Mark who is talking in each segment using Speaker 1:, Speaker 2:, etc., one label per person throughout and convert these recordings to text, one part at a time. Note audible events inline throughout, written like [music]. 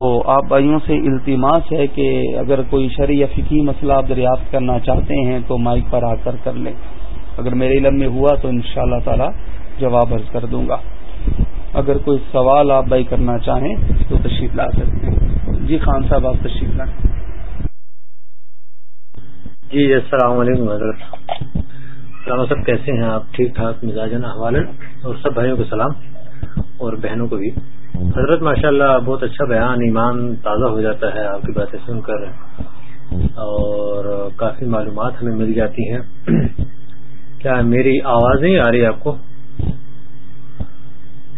Speaker 1: تو آپ بھائیوں سے التماس ہے کہ اگر کوئی شرع یا فکی مسئلہ آپ دریافت کرنا چاہتے ہیں تو مائک پر آ کر کر لیں۔ اگر میرے علم میں ہوا تو ان شاء اللہ تعالی جواب عرض کر دوں گا۔ اگر کوئی سوال آپ بھائی کرنا چاہیں تو تشریف لا سکتے ہیں۔ جی خان صاحب، آپ تشریف لائیں۔
Speaker 2: جی السلام علیکم حضرت۔ سلام صاحب کیسے ہیں؟ آپ ٹھیک ٹھاک مزاج حوالے اور سب بھائیوں کو سلام اور بہنوں کو بھی۔ حضرت ماشاء اللہ بہت اچھا بیان، ایمان تازہ ہو جاتا ہے، آپ کی باتیں سن کر۔ اور کافی معلومات ہمیں مل جاتی ہیں۔ کیا میری آواز نہیں آ رہی آپ کو؟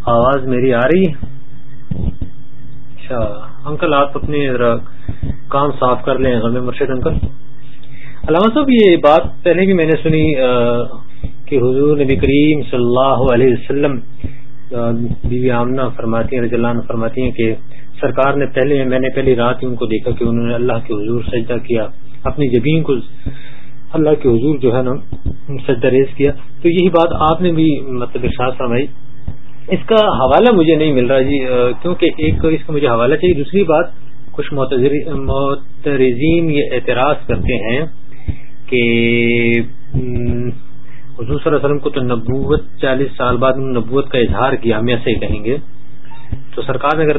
Speaker 2: آواز میری آ رہی؟ ہے اچھا انکل، آپ اپنی کام صاف کر لیں، غم مرشد انکل۔ علامہ صاحب، یہ بات پہلے بھی میں نے سنی کہ حضور نبی کریم صلی اللہ علیہ وسلم بیوی آمنہ فرماتی ہیں، رضی اللہ عنہ فرماتی ہیں کہ سرکار نے پہلے، میں نے پہلی رات ہی ان کو دیکھا کہ انہوں نے اللہ کے حضور سجدہ کیا، اپنی جبین کو اللہ کے حضور جو ہے نا، سجدہ ریز کیا۔ تو یہی بات آپ نے بھی مطلب ارشاد فرمائی۔ اس کا حوالہ مجھے نہیں مل رہا جی کیونکہ ایک اس کا مجھے حوالہ چاہیے۔ دوسری بات، کچھ معترزین یہ اعتراض کرتے ہیں کہ حضور صلی اللہ علیہ وسلم کو تو نبوت، چالیس سال بعد نبوت کا اظہار کیا، ہم ایسے ہی کہیں گے۔ تو سرکار نے اگر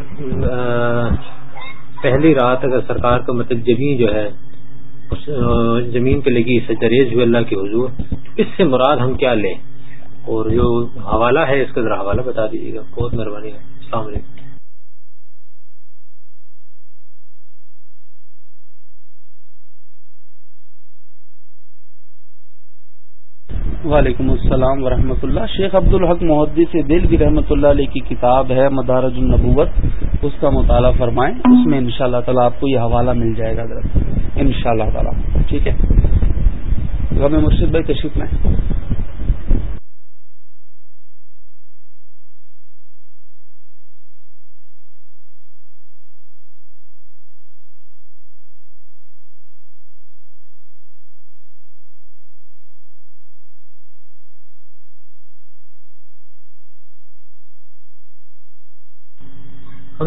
Speaker 2: پہلی رات اگر سرکار کا مطلب زمین جو ہے، اس زمین پہ لگی سجریز ہوئے اللہ کے حضور، اس سے مراد ہم کیا لیں؟ اور جو حوالہ ہے، اس کا ذرا حوالہ بتا دیجیے گا۔ بہت مہربانی ہے السلام علیکم۔
Speaker 1: وعلیکم السلام ورحمۃ اللہ۔ شیخ عبد الحق محدی سے دل کی رحمۃ اللہ علیہ کی کتاب ہے مدارج النبوت، اس کا مطالعہ فرمائیں، اس میں ان شاء اللہ تعالیٰ آپ کو یہ حوالہ مل جائے گا ان شاء اللہ تعالیٰ۔ ٹھیک ہے۔ غم مرشد بھائی تشریف میں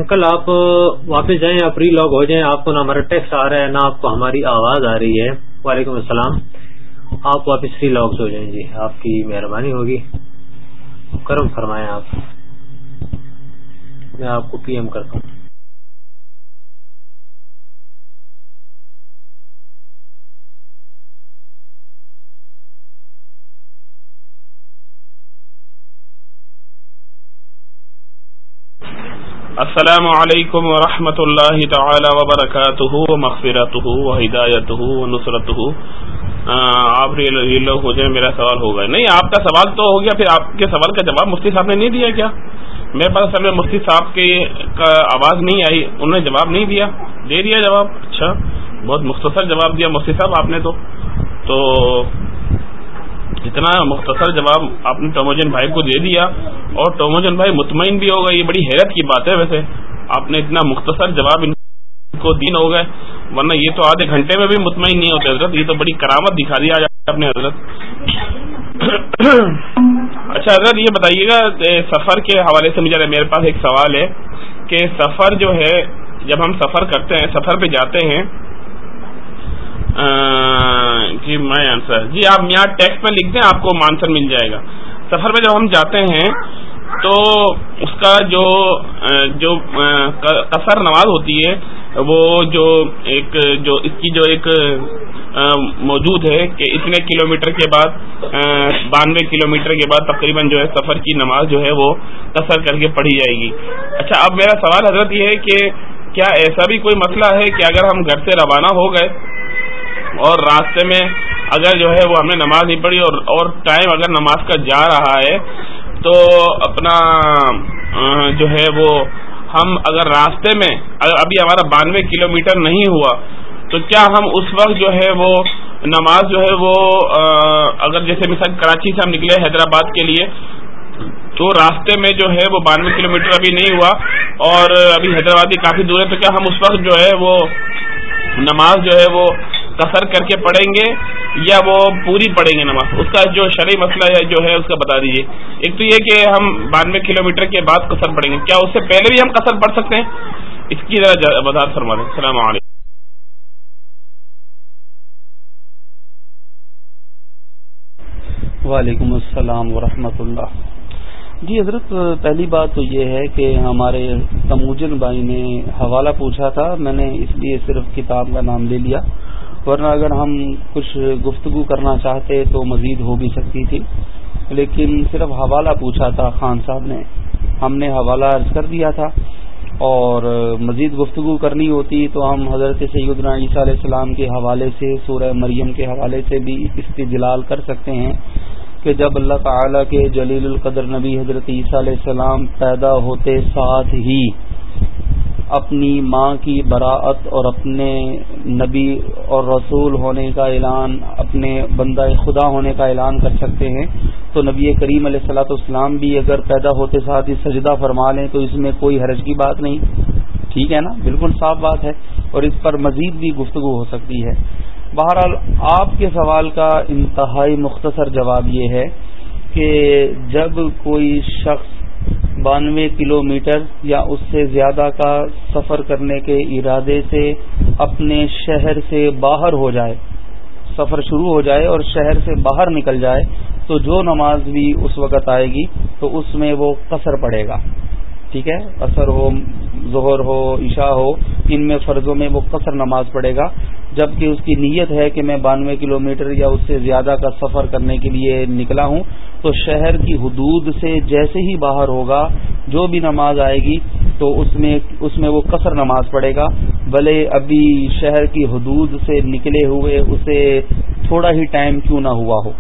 Speaker 2: انکل آپ واپس جائیں، آپ ری لاگ ہو جائیں، آپ کو نہ ہمارا ٹیکس آ رہا ہے، نہ آپ کو ہماری آواز آ رہی ہے۔ وعلیکم السلام۔ آپ واپس ری لاگ ہو جائیں جی آپ کی مہربانی ہوگی۔ کرم فرمائیں آپ۔ میں آپ کو پی ایم کرتا ہوں۔
Speaker 3: السلام علیکم ورحمۃ اللہ تعالی وبرکاتہ و ہدایت و نصرت آپ لوگ ہو جائیں، میرا سوال ہوگا نہیں، آپ کا سوال تو ہو گیا، پھر آپ کے سوال کا جواب مفتی صاحب نے نہیں دیا کیا؟ میرے پاس اصل میں مفتی صاحب کی آواز نہیں آئی، انہوں نے جواب نہیں دیا. دے دیا جواب. اچھا بہت مختصر جواب دیا مفتی صاحب آپ نے تو اتنا مختصر جواب آپ نے ٹوموجن بھائی کو دے دیا، اور ٹوموجن بھائی مطمئن بھی ہوگا یہ بڑی حیرت کی بات ہے ویسے۔ آپ نے اتنا مختصر جواب ان کو دین ہو گئے، ورنہ یہ تو آدھے گھنٹے میں بھی مطمئن نہیں ہوتے حضرت، یہ تو بڑی کرامت دکھا دیا اپنے حضرت۔ [coughs] اچھا حضرت، یہ بتائیے گا سفر کے حوالے سے مجھے میرے پاس ایک سوال ہے کہ سفر جو ہے، جب ہم سفر کرتے ہیں، سفر پہ جاتے ہیں جی میں آنسر جی آپ یہاں ٹیکسٹ میں لکھ دیں، آپ کو آنسر مل جائے گا. سفر میں جب ہم جاتے ہیں، تو اس کا جو جو قصر نماز ہوتی ہے، وہ جو ایک، جو، اس کی جو ایک موجود ہے کہ اتنے کلومیٹر کے بعد بانوے کلومیٹر کے بعد تقریباً جو ہے سفر کی نماز جو ہے وہ قصر کر کے پڑھی جائے گی. اچھا اب میرا سوال حضرت یہ ہے کہ کیا ایسا بھی کوئی مسئلہ ہے کہ اگر ہم گھر سے روانہ ہو گئے اور راستے میں اگر جو ہے وہ ہم نے نماز نہیں پڑھی اور اور ٹائم اگر نماز کا جا رہا ہے، تو اپنا جو ہے وہ ہم اگر راستے میں، اگر ابھی ہمارا بانوے کلو میٹر نہیں ہوا، تو کیا ہم اس وقت جو ہے وہ نماز جو ہے وہ اگر جیسے مثال کراچی سے ہم نکلے حیدرآباد کے لیے، تو راستے میں جو ہے وہ بانوے کلو میٹر ابھی نہیں ہوا اور ابھی حیدرآباد کافی دور ہے، تو کیا ہم اس وقت جو ہے وہ نماز جو ہے وہ قصر کر کے پڑھیں گے یا وہ پوری پڑھیں گے نماز؟ اس کا جو شرعی مسئلہ ہے، جو ہے، اس کا بتا دیجیے ایک تو یہ کہ ہم بانوے کلو میٹر کے بعد قصر پڑھیں گے۔ کیا اس سے پہلے بھی ہم قصر پڑھ سکتے ہیں؟ اس کی ذرا وضاحت فرما دیں۔ السلام علیکم۔
Speaker 1: وعلیکم السلام ورحمۃ اللہ۔ جی حضرت، پہلی بات تو یہ ہے کہ ہمارے تموجن بھائی نے حوالہ پوچھا تھا، میں نے اس لیے صرف کتاب کا نام لے لیا۔ ورنہ اگر ہم کچھ گفتگو کرنا چاہتے تو مزید ہو بھی سکتی تھی۔ لیکن صرف حوالہ پوچھا تھا خان صاحب نے۔ ہم نے حوالہ عرض کر دیا تھا اور مزید گفتگو کرنی ہوتی تو ہم حضرت سید عیسیٰ علیہ السلام کے حوالے سے، سورہ مریم کے حوالے سے بھی استدلال کر سکتے ہیں کہ جب اللہ تعالی کے جلیل القدر نبی حضرت عیسیٰ علیہ السلام پیدا ہوتے ساتھ ہی اپنی ماں کی براعت اور اپنے نبی اور رسول ہونے کا اعلان، اپنے بندہ خدا ہونے کا اعلان کر سکتے ہیں۔ تو نبی کریم علیہ السلاۃ والسلام بھی اگر پیدا ہوتے ساتھ ہی سجدہ فرما لیں تو اس میں کوئی حرج کی بات نہیں۔ ٹھیک ہے نا؟ بالکل صاف بات ہے۔ اور اس پر مزید بھی گفتگو ہو سکتی ہے۔ بہرحال، آپ کے سوال کا انتہائی مختصر جواب یہ ہے کہ جب کوئی شخص بانوے کلومیٹر یا اس سے زیادہ کا سفر کرنے کے ارادے سے اپنے شہر سے باہر ہو جائے، سفر شروع ہو جائے اور شہر سے باہر نکل جائے، تو جو نماز بھی اس وقت آئے گی تو اس میں وہ قصر پڑے گا۔ ٹھیک ہے؟ اثر ہو، ظہر ہو، عشاء ہو، ان میں فرضوں میں وہ قصر نماز پڑھے گا۔ جبکہ اس کی نیت ہے کہ میں بانوے کلومیٹر یا اس سے زیادہ کا سفر کرنے کے لیے نکلا ہوں، تو شہر کی حدود سے جیسے ہی باہر ہوگا، جو بھی نماز آئے گی، تو اس میں اس میں وہ قصر نماز پڑھے گا۔ بھلے ابھی شہر کی حدود سے نکلے ہوئے اسے تھوڑا ہی ٹائم کیوں نہ ہوا ہو۔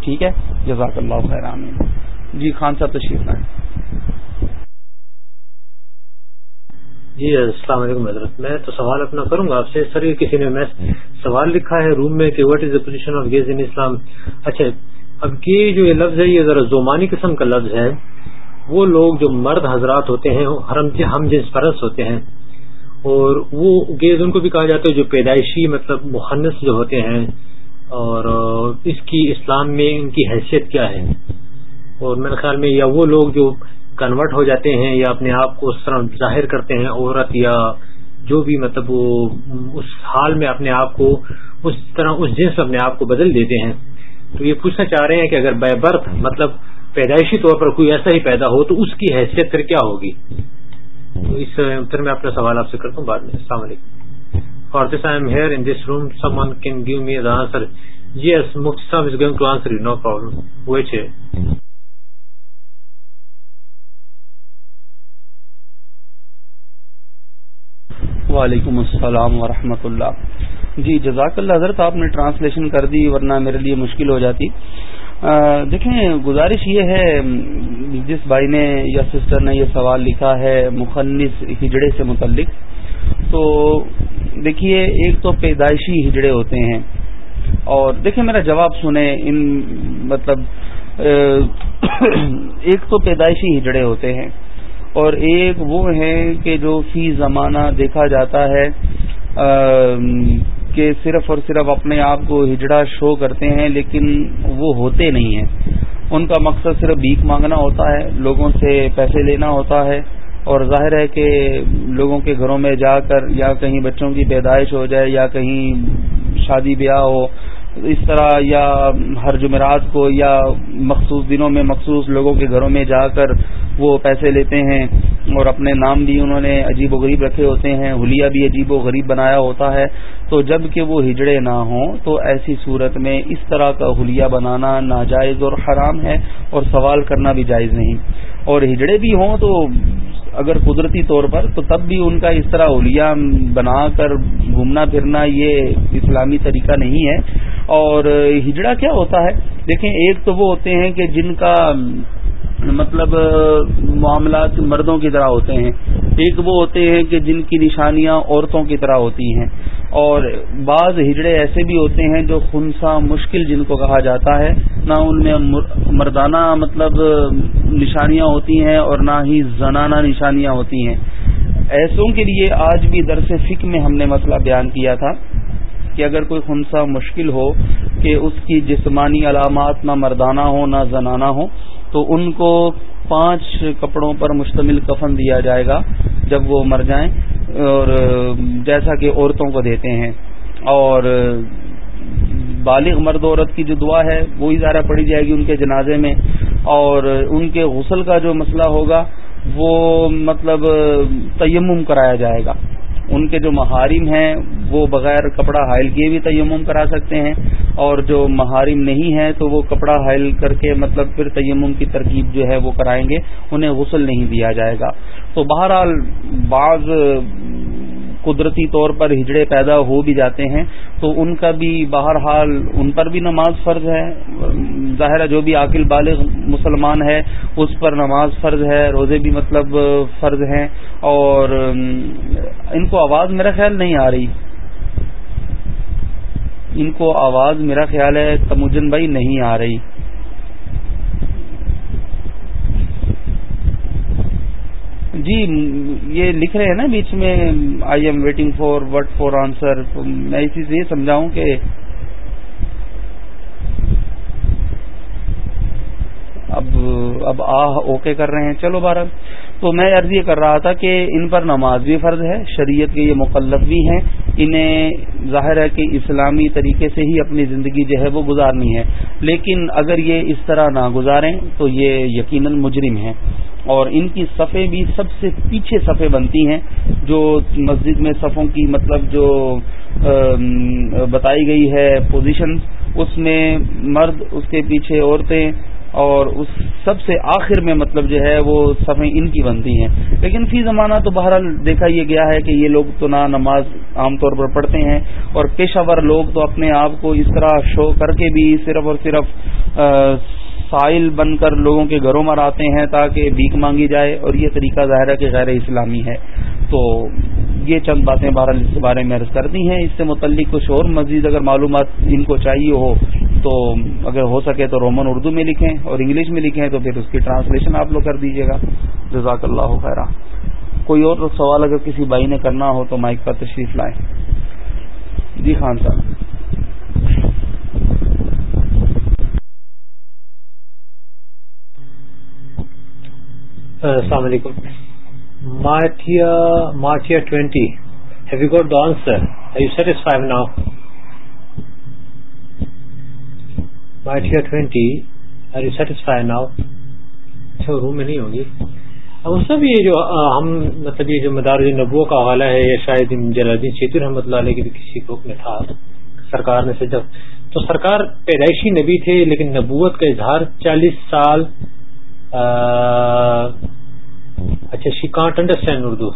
Speaker 1: ٹھیک ہے؟ جزاک اللہ خیر جی خان صاحب تشریف لائیں۔
Speaker 2: جی السلام علیکم حضرت۔ میں تو سوال اپنا کروں گا۔ آپ سے سر کسی نے میں سوال لکھا ہے روم میں کہ what is the position of gays in Islam اچھا اب یہ جو یہ لفظ ہے، یہ ذرا زومانی قسم کا لفظ ہے۔ وہ لوگ جو مرد حضرات ہوتے ہیں ہم جنس پرست ہوتے ہیں۔ اور وہ گیز ان کو بھی کہا جاتا ہے جو پیدائشی مطلب مخنص جو ہوتے ہیں۔ اور اس کی اسلام میں ان کی حیثیت کیا ہے۔ اور میرے خیال میں یا وہ لوگ جو کنورٹ ہو جاتے ہیں یا اپنے آپ کو اس طرح ظاہر کرتے ہیں، عورت یا جو بھی مطلب وہ اس حال میں اپنے آپ کو اس طرح اس جنس اپنے آپ کو بدل دیتے ہیں۔ تو یہ پوچھنا چاہ رہے ہیں کہ اگر بائی برتھ مطلب پیدائشی طور پر کوئی ایسا ہی پیدا ہو تو اس کی حیثیت پھر کیا ہوگی؟ تو اس پھر میں اپنا سوال آپ سے کرتا ہوں بعد میں۔ السلام علیکم۔ For this I am here in this room someone can give me answer yes mufti is going to answer you no problem which ہے
Speaker 1: وعلیکم السلام ورحمۃ اللہ۔ جی جزاک اللہ حضرت، آپ نے ٹرانسلیشن کر دی ورنہ میرے لیے مشکل ہو جاتی۔ دیکھیں، گزارش یہ ہے، جس بھائی نے یا سسٹر نے یہ سوال لکھا ہے مخنص ہجڑے سے متعلق، تو دیکھیے، ایک تو پیدائشی ہجڑے ہوتے ہیں۔ اور دیکھیں، میرا جواب سنیں، ان مطلب ایک تو پیدائشی ہجڑے ہوتے ہیں۔ اور ایک وہ ہے کہ جو فی زمانہ دیکھا جاتا ہے کہ صرف اور صرف اپنے آپ کو ہجڑا شو کرتے ہیں، لیکن وہ ہوتے نہیں ہیں۔ ان کا مقصد صرف بھیک مانگنا ہوتا ہے، لوگوں سے پیسے لینا ہوتا ہے۔ اور ظاہر ہے کہ لوگوں کے گھروں میں جا کر یا کہیں بچوں کی پیدائش ہو جائے یا کہیں شادی بیاہ ہو اس طرح یا ہر جمعرات کو یا مخصوص دنوں میں مخصوص لوگوں کے گھروں میں جا کر وہ پیسے لیتے ہیں اور اپنے نام بھی انہوں نے عجیب و غریب رکھے ہوتے ہیں ہولیا بھی عجیب و غریب بنایا ہوتا ہے۔ تو جبکہ وہ ہجڑے نہ ہوں تو ایسی صورت میں اس طرح کا ہولیا بنانا ناجائز اور حرام ہے اور سوال کرنا بھی جائز نہیں۔ اور ہجڑے بھی ہوں تو اگر قدرتی طور پر، تو تب بھی ان کا اس طرح ہولیا بنا کر گھومنا پھرنا یہ اسلامی طریقہ نہیں ہے۔ اور ہجڑا کیا ہوتا ہے؟ دیکھیں، ایک تو وہ ہوتے ہیں کہ جن کا مطلب معاملات مردوں کی طرح ہوتے ہیں۔ ایک وہ ہوتے ہیں کہ جن کی نشانیاں عورتوں کی طرح ہوتی ہیں۔ اور بعض ہجڑے ایسے بھی ہوتے ہیں جو خنسا مشکل جن کو کہا جاتا ہے۔ نہ ان میں مردانہ مطلب نشانیاں ہوتی ہیں اور نہ ہی زنانہ نشانیاں ہوتی ہیں۔ ایسوں کے لیے آج بھی درس فک میں ہم نے مسئلہ بیان کیا تھا کہ اگر کوئی خنسا مشکل ہو کہ اس کی جسمانی علامات نہ مردانہ ہو نہ زنانہ ہو تو ان کو پانچ کپڑوں پر مشتمل کفن دیا جائے گا جب وہ مر جائیں اور جیسا کہ عورتوں کو دیتے ہیں۔ اور بالغ مرد عورت کی جو دعا ہے، وہی زیادہ پڑی جائے گی ان کے جنازے میں۔ اور ان کے غسل کا جو مسئلہ ہوگا، وہ مطلب تیمم کرایا جائے گا۔ ان کے جو محارم ہیں، وہ بغیر کپڑا حائل کیے بھی تیمم کرا سکتے ہیں۔ اور جو محارم نہیں ہے تو وہ کپڑا حائل کر کے مطلب پھر تیمم کی ترکیب جو ہے، وہ کرائیں گے۔ انہیں غسل نہیں دیا جائے گا۔ تو بہرحال بعض قدرتی طور پر ہجڑے پیدا ہو بھی جاتے ہیں، تو ان کا بھی بہرحال ان پر بھی نماز فرض ہے۔ ظاہر جو بھی عاقل بالغ مسلمان ہے، اس پر نماز فرض ہے، روزے بھی مطلب فرض ہیں۔ اور ان کو آواز میرا خیال نہیں آ رہی۔ ان کو آواز میرا خیال ہے تمجن بھائی نہیں آ رہی۔ جی یہ لکھ رہے ہیں نا بیچ میں I am waiting for what for answer میں اسی سے یہ سمجھاؤں کہ اب اب آہ اوکے کر رہے ہیں۔ چلو بارہ تو میں عرض یہ کر رہا تھا کہ ان پر نماز بھی فرض ہے، شریعت کے یہ مقلف بھی ہیں، انہیں ظاہر ہے کہ اسلامی طریقے سے ہی اپنی زندگی جو ہے وہ گزارنی ہے۔ لیکن اگر یہ اس طرح نہ گزاریں تو یہ یقیناً مجرم ہیں۔ اور ان کی صفیں بھی سب سے پیچھے صفیں بنتی ہیں، جو مسجد میں صفوں کی مطلب جو بتائی گئی ہے پوزیشن اس میں مرد، اس کے پیچھے عورتیں اور اس سب سے آخر میں مطلب جو ہے وہ صفیں ان کی بنتی ہیں۔ لیکن فی زمانہ تو بہرحال دیکھا یہ گیا ہے کہ یہ لوگ تو نہ نماز عام طور پر پڑھتے ہیں اور پیشہ ور لوگ تو اپنے آپ کو اس طرح شو کر کے بھی صرف اور صرف سائل بن کر لوگوں کے گھروں میں آتے ہیں تاکہ بھیک مانگی جائے اور یہ طریقہ ظاہر ہے کہ غیر اسلامی ہے۔ تو یہ چند باتیں بہرحال اس بارے میں عرض کرتی ہیں۔ اس سے متعلق کچھ اور مزید اگر معلومات ان کو چاہیے ہو تو اگر ہو سکے تو رومن اردو میں لکھیں اور انگلش میں لکھیں تو پھر اس کی ٹرانسلیشن آپ لوگ کر دیجیے گا۔ جزاک اللہ خیرہ کوئی اور سوال اگر کسی بھائی نے کرنا ہو تو مائک پر تشریف لائیں۔ جی خان صاحب۔
Speaker 2: السلام علیکم۔ مارٹیا مارٹیا twenty. Have you got the answer you satisfy now twenty are you satisfy now اچھا روم میں نہیں ہوگی. اب اس سب یہ جو ہم مطلب یہ جو مدار نبو کا حوالہ ہے یا شاید جلالدین چیتر رحمۃ اللہ علیہ کے کسی بک میں تھا۔ سرکار نے سے جب، تو سرکار پیدائشی نبی تھے، لیکن نبوت کا اظہار چالیس سال اچھا she can't understand Urdu.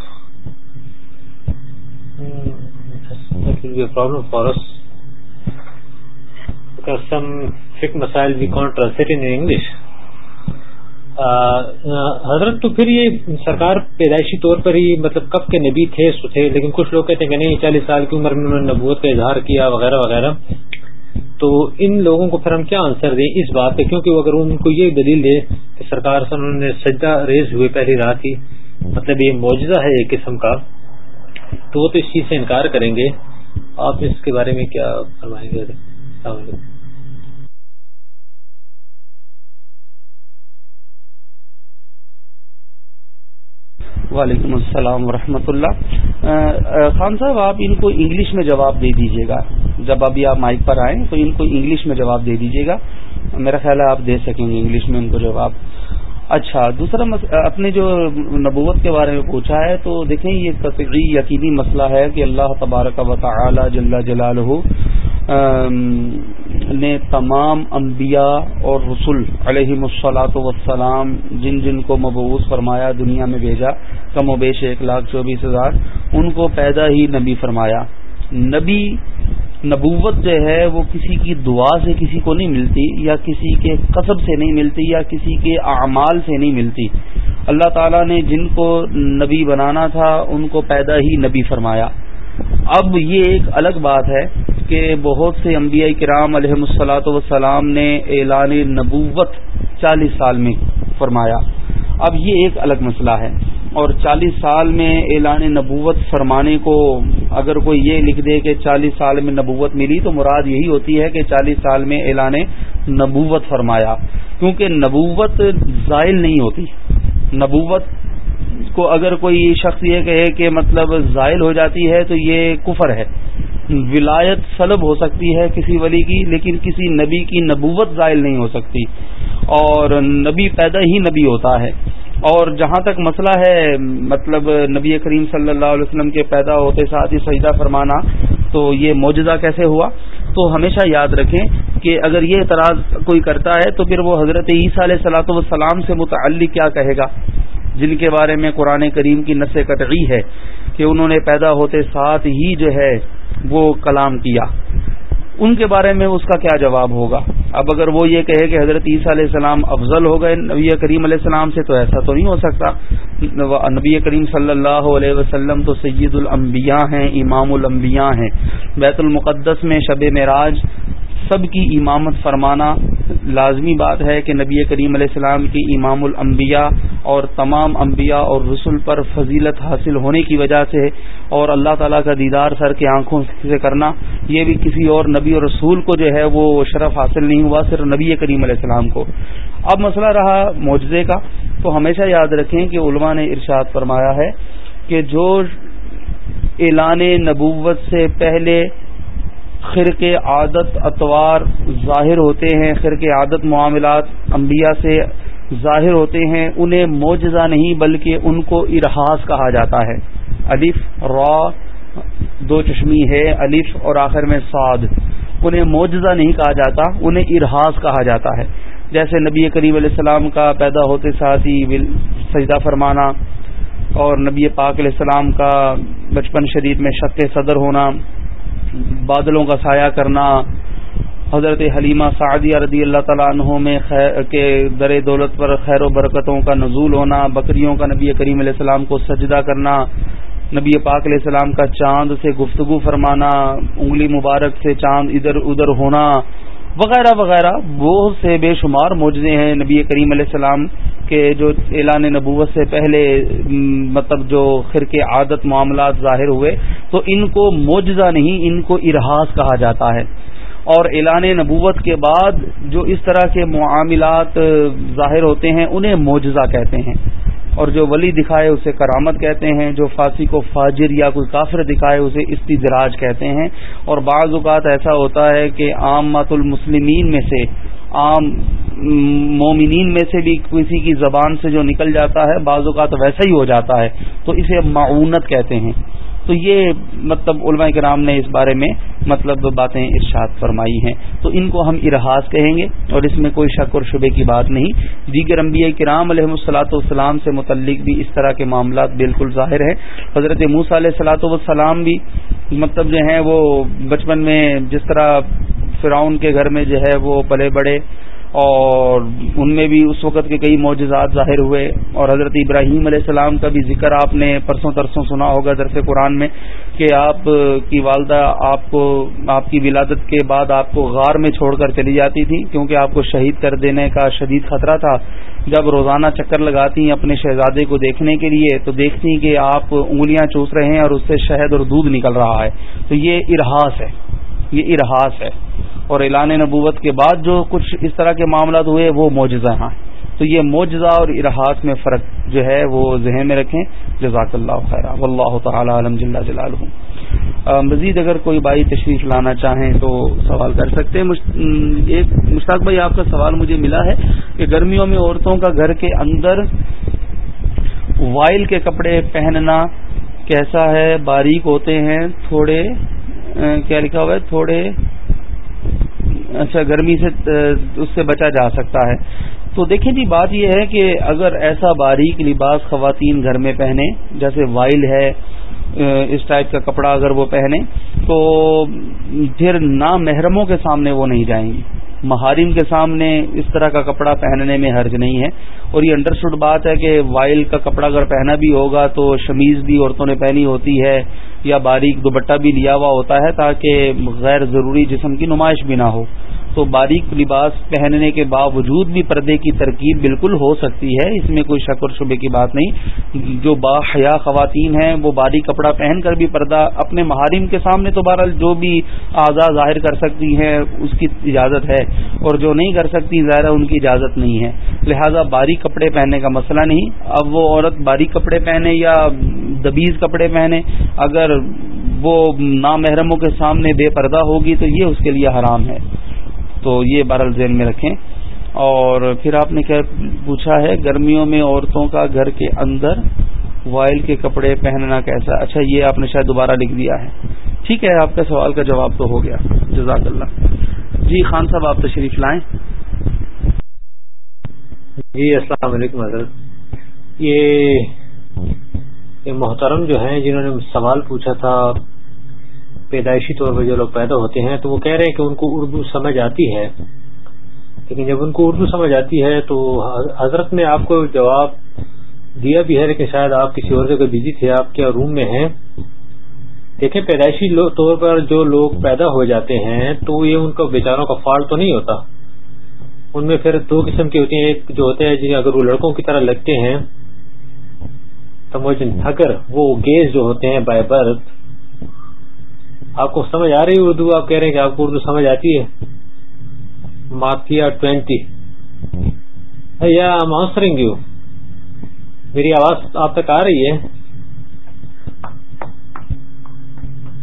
Speaker 2: Problem for some فک مسائل we can't translate in English حضرت تو پھر یہ سرکار پیدائشی طور پر ہی مطلب کب کے نبی تھے، سو تھے، لیکن کچھ لوگ کہتے ہیں کہ نہیں چالیس سال کی عمر میں انہوں نے نبوت کا اظہار کیا وغیرہ وغیرہ۔ تو ان لوگوں کو پھر ہم کیا آنسر دیں اس بات پہ؟ کیونکہ اگر ان کو یہ دلیل دے کہ سرکار سے انہوں نے سجدہ ریز ہوئے پہلی رات ہی مطلب یہ معجزہ ہے ایک قسم کا، تو وہ تو اس چیز سے انکار کریں گے۔ آپ اس کے بارے میں کیا فرمائیں گے؟ السلام علیکم۔
Speaker 1: وعلیکم السلام ورحمۃ اللہ۔ خان صاحب، آپ ان کو انگلش میں جواب دے دیجیے گا۔ جب ابھی آپ مائک پر آئیں تو ان کو انگلش میں جواب دے دیجیے گا۔ میرا خیال ہے آپ دے سکیں گے انگلش میں ان کو جواب۔ اچھا دوسرا اپنے جو نبوت کے بارے میں پوچھا ہے تو دیکھیں یہ قطعی یقینی مسئلہ ہے کہ اللہ تبارک و تعالی جل جلال نے تمام انبیاء اور رسول علیہ مسلاط وسلام جن جن کو مبوس فرمایا، دنیا میں بھیجا، کم و بیش ایک لاکھ چوبیس ہزار، ان کو پیدا ہی نبی فرمایا۔ نبی نبوت جو ہے، وہ کسی کی دعا سے کسی کو نہیں ملتی، یا کسی کے قصب سے نہیں ملتی، یا کسی کے اعمال سے نہیں ملتی۔ اللہ تعالیٰ نے جن کو نبی بنانا تھا، ان کو پیدا ہی نبی فرمایا۔ اب یہ ایک الگ بات ہے کہ بہت سے انبیاء کرام علیہ السلاۃ وسلام نے اعلان نبوت چالیس سال میں فرمایا۔ اب یہ ایک الگ مسئلہ ہے اور چالیس سال میں اعلان نبوت فرمانے کو اگر کوئی یہ لکھ دے کہ چالیس سال میں نبوت ملی تو مراد یہی ہوتی ہے کہ چالیس سال میں اعلان نبوت فرمایا۔ کیونکہ نبوت زائل نہیں ہوتی۔ نبوت کو اگر کوئی شخص یہ کہے کہ مطلب زائل ہو جاتی ہے تو یہ کفر ہے۔ ولایت سلب ہو سکتی ہے کسی ولی کی، لیکن کسی نبی کی نبوت زائل نہیں ہو سکتی۔ اور نبی پیدا ہی نبی ہوتا ہے۔ اور جہاں تک مسئلہ ہے مطلب نبی کریم صلی اللہ علیہ وسلم کے پیدا ہوتے ساتھ ہی سجدہ فرمانا، تو یہ موجودہ کیسے ہوا؟ تو ہمیشہ یاد رکھیں کہ اگر یہ اعتراض کوئی کرتا ہے تو پھر وہ حضرت عیسیٰ علیہ صلاح والسلام سے متعلق کیا کہے گا۔ جن کے بارے میں قرآن کریم کی نس قطعی ہے کہ انہوں نے پیدا ہوتے ساتھ ہی جو ہے وہ کلام کیا۔ ان کے بارے میں اس کا کیا جواب ہوگا؟ اب اگر وہ یہ کہے کہ حضرت عیسیٰ علیہ السلام افضل ہو گئے، نبی کریم علیہ السلام سے تو ایسا تو نہیں ہو سکتا۔ نبی کریم صلی اللہ علیہ وسلم تو سید الانبیاء ہیں، امام الانبیاء ہیں۔ بیت المقدس میں شب معراج سب کی امامت فرمانا لازمی بات ہے کہ نبی کریم علیہ السلام کی امام الانبیاء اور تمام انبیاء اور رسول پر فضیلت حاصل ہونے کی وجہ سے اور اللہ تعالیٰ کا دیدار سر کے آنکھوں سے کرنا، یہ بھی کسی اور نبی اور رسول کو جو ہے وہ شرف حاصل نہیں ہوا، صرف نبی کریم علیہ السلام کو۔ اب مسئلہ رہا معجزے کا، تو ہمیشہ یاد رکھیں کہ علماء نے ارشاد فرمایا ہے کہ جو اعلان نبوت سے پہلے خرق عادت اتوار ظاہر ہوتے ہیں، خرق عادت معاملات انبیاء سے ظاہر ہوتے ہیں، انہیں موجزہ نہیں بلکہ ان کو ارحاس کہا جاتا ہے۔ الف، را، دو چشمی ہے، الف اور آخر میں سعد انہیں موجزہ نہیں کہا جاتا، انہیں ارحاس کہا جاتا ہے۔ جیسے نبی کریم علیہ السلام کا پیدا ہوتے ساتھ ہی سجدہ فرمانا اور نبی پاک علیہ السلام کا بچپن شریف میں شک صدر ہونا۔ بادلوں کا سایہ کرنا، حضرت حلیمہ سعدیہ رضی اللہ تعالیٰ عنہ میں کے در دولت پر خیر و برکتوں کا نزول ہونا، بکریوں کا نبی کریم علیہ السلام کو سجدہ کرنا، نبی پاک علیہ السلام کا چاند سے گفتگو فرمانا، انگلی مبارک سے چاند ادھر ادھر ہونا، وغیرہ وغیرہ، بہت سے بے شمار موجودے ہیں نبی کریم علیہ السلام کے جو اعلان نبوت سے پہلے مطلب جو خرق عادت معاملات ظاہر ہوئے، تو ان کو موجزہ نہیں، ان کو ارحاس کہا جاتا ہے۔ اور اعلان نبوت کے بعد جو اس طرح کے معاملات ظاہر ہوتے ہیں، انہیں معجزہ کہتے ہیں۔ اور جو ولی دکھائے اسے کرامت کہتے ہیں، جو فاسی کو فاجر یا کوئی کافر دکھائے اسے استدراج کہتے ہیں۔ اور بعض اوقات ایسا ہوتا ہے کہ عام مت المسلمین میں سے مومنین میں سے بھی کسی کی زبان سے جو نکل جاتا ہے، بعض اوقات ویسا ہی ہو جاتا ہے۔ تو اسے معاونت کہتے ہیں۔ تو یہ مطلب علماء کرام نے اس بارے میں مطلب باتیں ارشاد فرمائی ہیں۔ تو ان کو ہم ارحاس کہیں گے اور اس میں کوئی شک اور شبے کی بات نہیں۔ دیگر انبیاء کرام علیہ السلاۃ والسلام سے متعلق بھی اس طرح کے معاملات بالکل ظاہر ہیں۔ حضرت موس علیہ السلاۃ والسلام بھی مطلب جو ہیں وہ بچپن میں جس طرح فرعون کے گھر میں جو ہے وہ پلے بڑے اور ان میں بھی اس وقت کے کئی معجزات ظاہر ہوئے اور حضرت ابراہیم علیہ السلام کا بھی ذکر آپ نے پرسوں ترسوں سنا ہوگا درس قرآن میں کہ آپ کی والدہ آپ کو آپ کی ولادت کے بعد آپ کو غار میں چھوڑ کر چلی جاتی تھی کیونکہ آپ کو شہید کر دینے کا شدید خطرہ تھا۔ جب روزانہ چکر لگاتی ہیں اپنے شہزادے کو دیکھنے کے لیے تو دیکھتی کہ آپ انگلیاں چوس رہے ہیں اور اس سے شہد اور دودھ نکل رہا ہے۔ تو یہ ارحاس ہے۔ یہ ارحاس ہے۔ اور اعلان نبوت کے بعد جو کچھ اس طرح کے معاملات ہوئے، وہ معجزہ ہیں۔ تو یہ معجزہ اور ارحاس میں فرق جو ہے، وہ ذہن میں رکھیں۔ جزاک اللہ خیر اللہ تعالیٰ علم جل جلال مزید اگر کوئی بھائی تشریف لانا چاہیں تو سوال کر سکتے ہیں۔ ایک مشتاق بھائی، آپ کا سوال مجھے ملا ہے کہ گرمیوں میں عورتوں کا گھر کے اندر وائل کے کپڑے پہننا کیسا ہے؟ باریک ہوتے ہیں، تھوڑے کیا لکھا ہوا ہے؟ تھوڑے اچھا گرمی سے اس سے بچا جا سکتا ہے۔ تو دیکھیں جی بات یہ ہے کہ اگر ایسا باریک لباس خواتین گھر میں پہنے، جیسے وائل ہے اس ٹائپ کا کپڑا اگر وہ پہنے، تو پھر نہ محرموں کے سامنے وہ نہیں جائیں گی۔ مہارم کے سامنے اس طرح کا کپڑا پہننے میں حرج نہیں ہے۔ اور یہ انڈرسٹوڈ بات ہے کہ وائل کا کپڑا اگر پہنا بھی ہوگا تو شمیز بھی عورتوں نے پہنی ہوتی ہے۔ یا باریک دوپٹہ بھی لیا ہوا ہوتا ہے تاکہ غیر ضروری جسم کی نمائش بھی نہ ہو۔ تو باریک لباس پہننے کے باوجود بھی پردے کی ترکیب بالکل ہو سکتی ہے، اس میں کوئی شک اور شبے کی بات نہیں۔ جو با حیا خواتین ہیں، وہ باریک کپڑا پہن کر بھی پردہ اپنے محارم کے سامنے تو بہرحال جو بھی آزاد ظاہر کر سکتی ہیں، اس کی اجازت ہے۔ اور جو نہیں کر سکتی، ظاہر ان کی اجازت نہیں ہے۔ لہذا باریک کپڑے پہننے کا مسئلہ نہیں۔ اب وہ عورت باریک کپڑے پہنے یا دبیز کپڑے پہنے، اگر وہ نامحرموں کے سامنے بے پردہ ہوگی تو یہ اس کے لیے حرام ہے۔ تو یہ بہرحال ذہن میں رکھیں۔ اور پھر آپ نے کیا پوچھا ہے، گرمیوں میں عورتوں کا گھر کے اندر وائل کے کپڑے پہننا کیسا؟ اچھا یہ آپ نے شاید دوبارہ لکھ دیا ہے۔ ٹھیک ہے، آپ کا سوال کا جواب تو ہو گیا۔ جزاک اللہ۔ جی خان صاحب، آپ تشریف لائیں۔
Speaker 2: جی السلام علیکم، حضرت۔ یہ محترم جو ہیں، جنہوں نے سوال پوچھا تھا پیدائشی طور پر جو لوگ پیدا ہوتے ہیں تو وہ کہہ رہے ہیں کہ ان کو اردو سمجھ آتی ہے۔ لیکن جب ان کو اردو سمجھ آتی ہے تو حضرت نے آپ کو جواب دیا بھی ہے لیکن شاید آپ کسی اور جگہ بزی تھے، آپ کیا روم میں ہیں؟ دیکھیں پیدائشی طور پر جو لوگ پیدا ہو جاتے ہیں تو یہ ان کا بیچاروں کا فالٹ تو نہیں ہوتا۔ ان میں پھر دو قسم کی ہوتی ہیں، ایک جو ہوتے ہیں جنہیں اگر وہ لڑکوں کی طرح لگتے ہیں تو اگر وہ گیز جو ہوتے ہیں بائی برتھ آپ کو سمجھ آ رہی ہے اردو؟ آپ کہہ رہے ہیں کہ آپ کو اردو سمجھ آتی ہے؟ ماتیا ٹوینٹی۔ یا مانسرنگ یو میری آواز آپ تک آ رہی ہے؟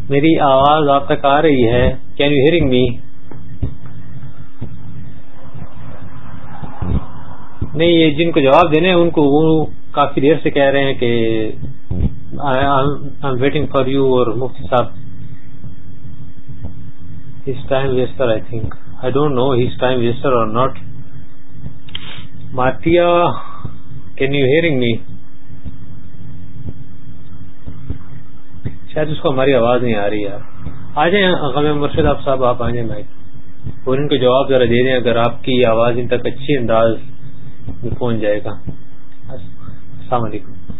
Speaker 2: میری آواز آپ تک آ رہی ہے۔ کین یو ہیئرنگ می نہیں، یہ جن کو جواب دینے ان کو وہ کافی دیر سے کہہ رہے ہیں کہ I am waiting for you اور مفتی صاحب۔ His time waster I think. I don't know his time waster or not. Matia can you hearing me? شاید اس کو ہماری آواز نہیں آ رہی یار. آ جائیں غم مرشد آپ صاحب، آپ آ جائیں بھائی. اور ان کو جواب ذرا دے دیں، اگر آپ کی آواز ان تک اچھی انداز میں پہنچ جائے گا. السلام علیکم.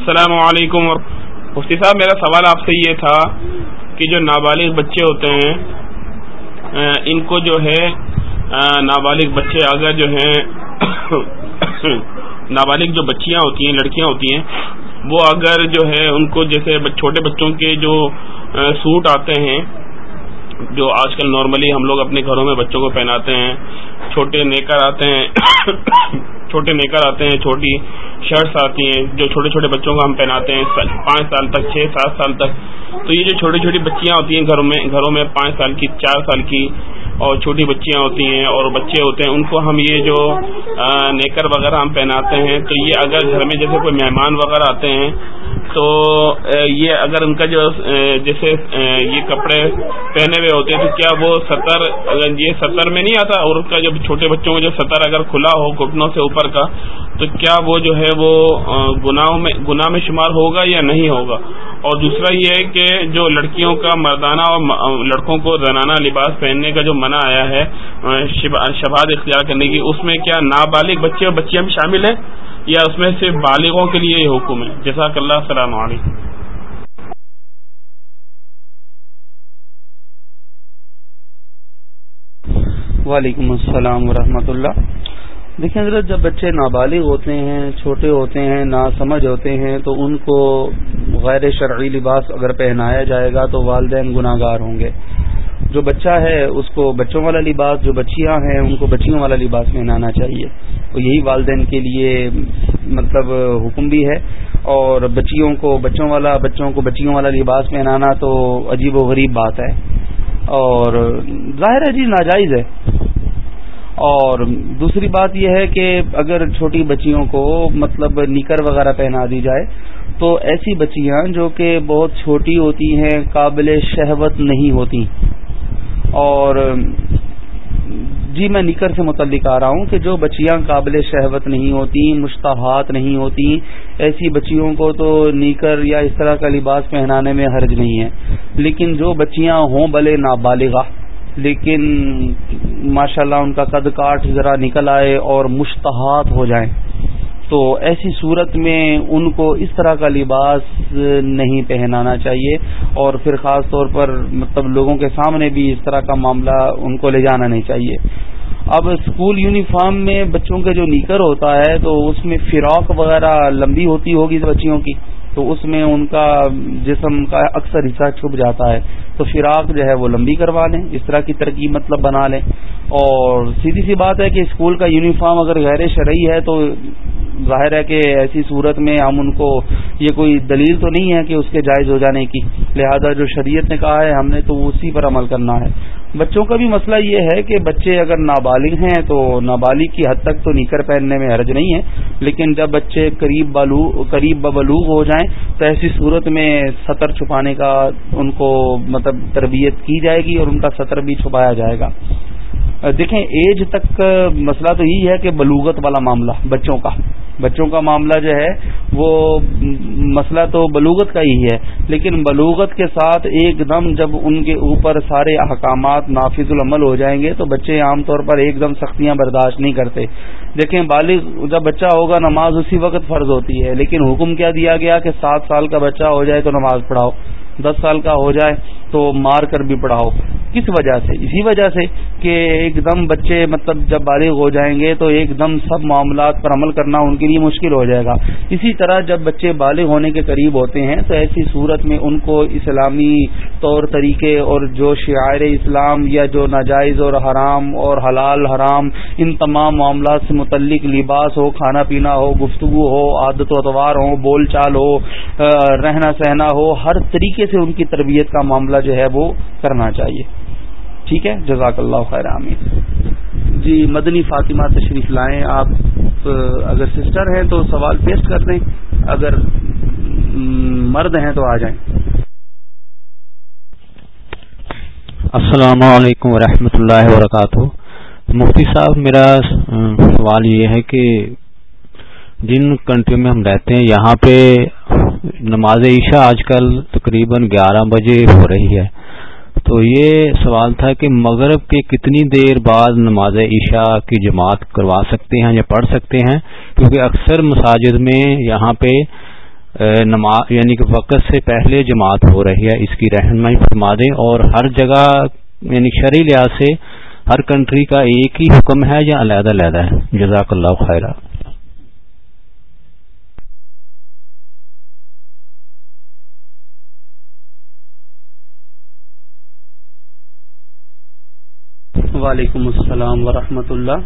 Speaker 3: السلام علیکم. مفتی صاحب، میرا سوال آپ سے یہ تھا کہ جو نابالغ بچے ہوتے ہیں ان کو جو ہے نابالغ بچے اگر جو ہیں، [coughs] نابالغ جو بچیاں ہوتی ہیں، لڑکیاں ہوتی ہیں، وہ اگر جو ہے، ان کو جیسے چھوٹے بچوں کے جو سوٹ آتے ہیں، جو آج کل نارملی ہم لوگ اپنے گھروں میں بچوں کو پہناتے ہیں، چھوٹے نیکر آتے ہیں، [coughs] چھوٹے نیکر آتے ہیں، چھوٹی شرٹس آتی ہیں، جو چھوٹے چھوٹے بچوں کو ہم پہناتے ہیں پانچ سال تک، چھ سات سال تک۔ تو یہ جو چھوٹی چھوٹی بچیاں ہوتی ہیں گھروں میں گھروں میں پانچ سال کی، چار سال کی، اور چھوٹی بچیاں ہوتی ہیں اور بچے ہوتے ہیں، ان کو ہم یہ جو نیکر وغیرہ ہم پہناتے ہیں۔ تو یہ اگر گھر میں جیسے کوئی مہمان وغیرہ آتے ہیں تو یہ اگر ان کا جو جیسے یہ کپڑے پہنے ہوئے ہوتے ہیں تو کیا وہ سطر یہ سطر میں نہیں آتا اور اس کا جب چھوٹے بچوں کا جو سطر اگر کھلا ہو گھٹنوں سے اوپر کا، تو کیا وہ جو ہے وہ گناہوں میں، گناہ میں شمار ہوگا یا نہیں ہوگا؟ اور دوسرا یہ ہے کہ جو لڑکیوں کا مردانہ اور لڑکوں کو زنانہ لباس پہننے کا جو منع آیا ہے شباد اختیار کرنے کی، اس میں کیا نابالغ بچے اور بچیاں بھی شامل ہیں؟ یا اس میں صرف بالغوں کے لیے یہ حکم ہے؟ جزاک اللہ السلام علیکم۔
Speaker 1: وعلیکم السلام ورحمۃ اللہ۔ دیکھیں حضرت، جب بچے نابالغ ہوتے ہیں، چھوٹے ہوتے ہیں نا سمجھ ہوتے ہیں، تو ان کو غیر شرعی لباس اگر پہنایا جائے گا تو والدین گناہ گار ہوں گے۔ جو بچہ ہے، اس کو بچوں والا لباس، جو بچیاں ہیں، ان کو بچیوں والا لباس پہنانا چاہیے۔ تو یہی والدین کے لیے مطلب حکم بھی ہے۔ اور بچیوں کو، بچوں والا، بچوں کو بچیوں والا لباس پہنانا تو عجیب و غریب بات ہے۔ اور ظاہر ہے جی ناجائز ہے۔ اور دوسری بات یہ ہے کہ اگر چھوٹی بچیوں کو مطلب نیکر وغیرہ پہنا دی جائے، تو ایسی بچیاں جو کہ بہت چھوٹی ہوتی ہیں، قابل شہوت نہیں ہوتی۔ اور جی میں نکر سے متعلق آ رہا ہوں کہ جو بچیاں قابل شہوت نہیں ہوتی، مشتاحات نہیں ہوتی، ایسی بچیوں کو تو نیکر یا اس طرح کا لباس پہنانے میں حرج نہیں ہے۔ لیکن جو بچیاں ہوں بلے نابالغہ، لیکن ماشاءاللہ ان کا قد کاٹ ذرا نکل آئے اور مشتحات ہو جائیں۔ تو ایسی صورت میں ان کو اس طرح کا لباس نہیں پہنانا چاہیے اور پھر خاص طور پر مطلب لوگوں کے سامنے بھی اس طرح کا معاملہ ان کو لے جانا نہیں چاہیے۔ اب اسکول یونیفارم میں بچوں کا جو نیکر ہوتا ہے تو اس میں فراق وغیرہ لمبی ہوتی ہوگی بچیوں کی، تو اس میں ان کا جسم کا اکثر حصہ چھپ جاتا ہے۔ تو فراق جو ہے وہ لمبی کروا لیں، اس طرح کی ترکیب مطلب بنا لیں۔ اور سیدھی سی بات ہے کہ اسکول کا یونیفارم اگر غیر شرعی ہے تو ظاہر ہے کہ ایسی صورت میں ہم ان کو یہ کوئی دلیل تو نہیں ہے کہ اس کے جائز ہو جانے کی۔ لہذا جو شریعت نے کہا ہے، ہم نے تو اسی پر عمل کرنا ہے۔ بچوں کا بھی مسئلہ یہ ہے کہ بچے اگر نابالغ ہیں تو نابالغ کی حد تک تو نیکر پہننے میں حرج نہیں ہے۔ لیکن جب بچے قریب قریب بلوغ ہو جائیں تو ایسی صورت میں سطر چھپانے کا ان کو مطلب تربیت کی جائے گی اور ان کا سطر بھی چھپایا جائے گا۔ دیکھیں، ایج تک مسئلہ تو یہی ہے کہ بلوغت والا معاملہ، بچوں کا۔ بچوں کا معاملہ جو ہے، وہ مسئلہ تو بلوغت کا ہی ہے، لیکن بلوغت کے ساتھ ایک دم جب ان کے اوپر سارے احکامات نافذ العمل ہو جائیں گے، تو بچے عام طور پر ایک دم سختیاں برداشت نہیں کرتے۔ دیکھیں، بالغ جب بچہ ہوگا، نماز اسی وقت فرض ہوتی ہے، لیکن حکم کیا دیا گیا کہ سات سال کا بچہ ہو جائے تو نماز پڑھاؤ، دس سال کا ہو جائے۔ تو مار کر بھی پڑھاؤ۔ کس وجہ سے؟ اسی وجہ سے کہ ایک دم بچے مطلب جب بالغ ہو جائیں گے تو ایک دم سب معاملات پر عمل کرنا ان کے لیے مشکل ہو جائے گا۔ اسی طرح جب بچے بالغ ہونے کے قریب ہوتے ہیں تو ایسی صورت میں ان کو اسلامی طور طریقے اور جو شاعر اسلام یا جو ناجائز اور حرام اور حلال حرام ان تمام معاملات سے متعلق لباس ہو، کھانا پینا ہو، گفتگو ہو، عادت و اتوار ہو، بول چال ہو رہنا سہنا ہو، ہر طریقے سے ان کی تربیت کا معاملہ جو ہے وہ کرنا چاہیے۔ ٹھیک ہے؟ جزاک اللہ خیر عامر جی مدنی فاطمہ تشریف لائیں۔ آپ اگر سسٹر ہیں تو سوال پیش کر دیں۔ اگر مرد ہیں تو آ جائیں۔
Speaker 4: السلام علیکم ورحمۃ اللہ وبرکاتہ۔ مفتی صاحب، میرا سوال یہ ہے کہ جن کنٹری میں ہم رہتے ہیں، یہاں پہ نماز عشاء آج کل تقریباً گیارہ بجے ہو رہی ہے۔ تو یہ سوال تھا کہ مغرب کے کتنی دیر بعد نماز عشاء کی جماعت کروا سکتے ہیں یا پڑھ سکتے ہیں؟ کیونکہ اکثر مساجد میں یہاں پہ نماز یعنی کہ وقت سے پہلے جماعت ہو رہی ہے۔ اس کی رہنمائی فرما دیں اور ہر جگہ یعنی شرعی لحاظ سے، ہر کنٹری کا ایک ہی حکم ہے یا علیحدہ علیحدہ ہے؟ جزاک اللہ خیرہ۔
Speaker 1: وعلیکم السلام ورحمۃ اللہ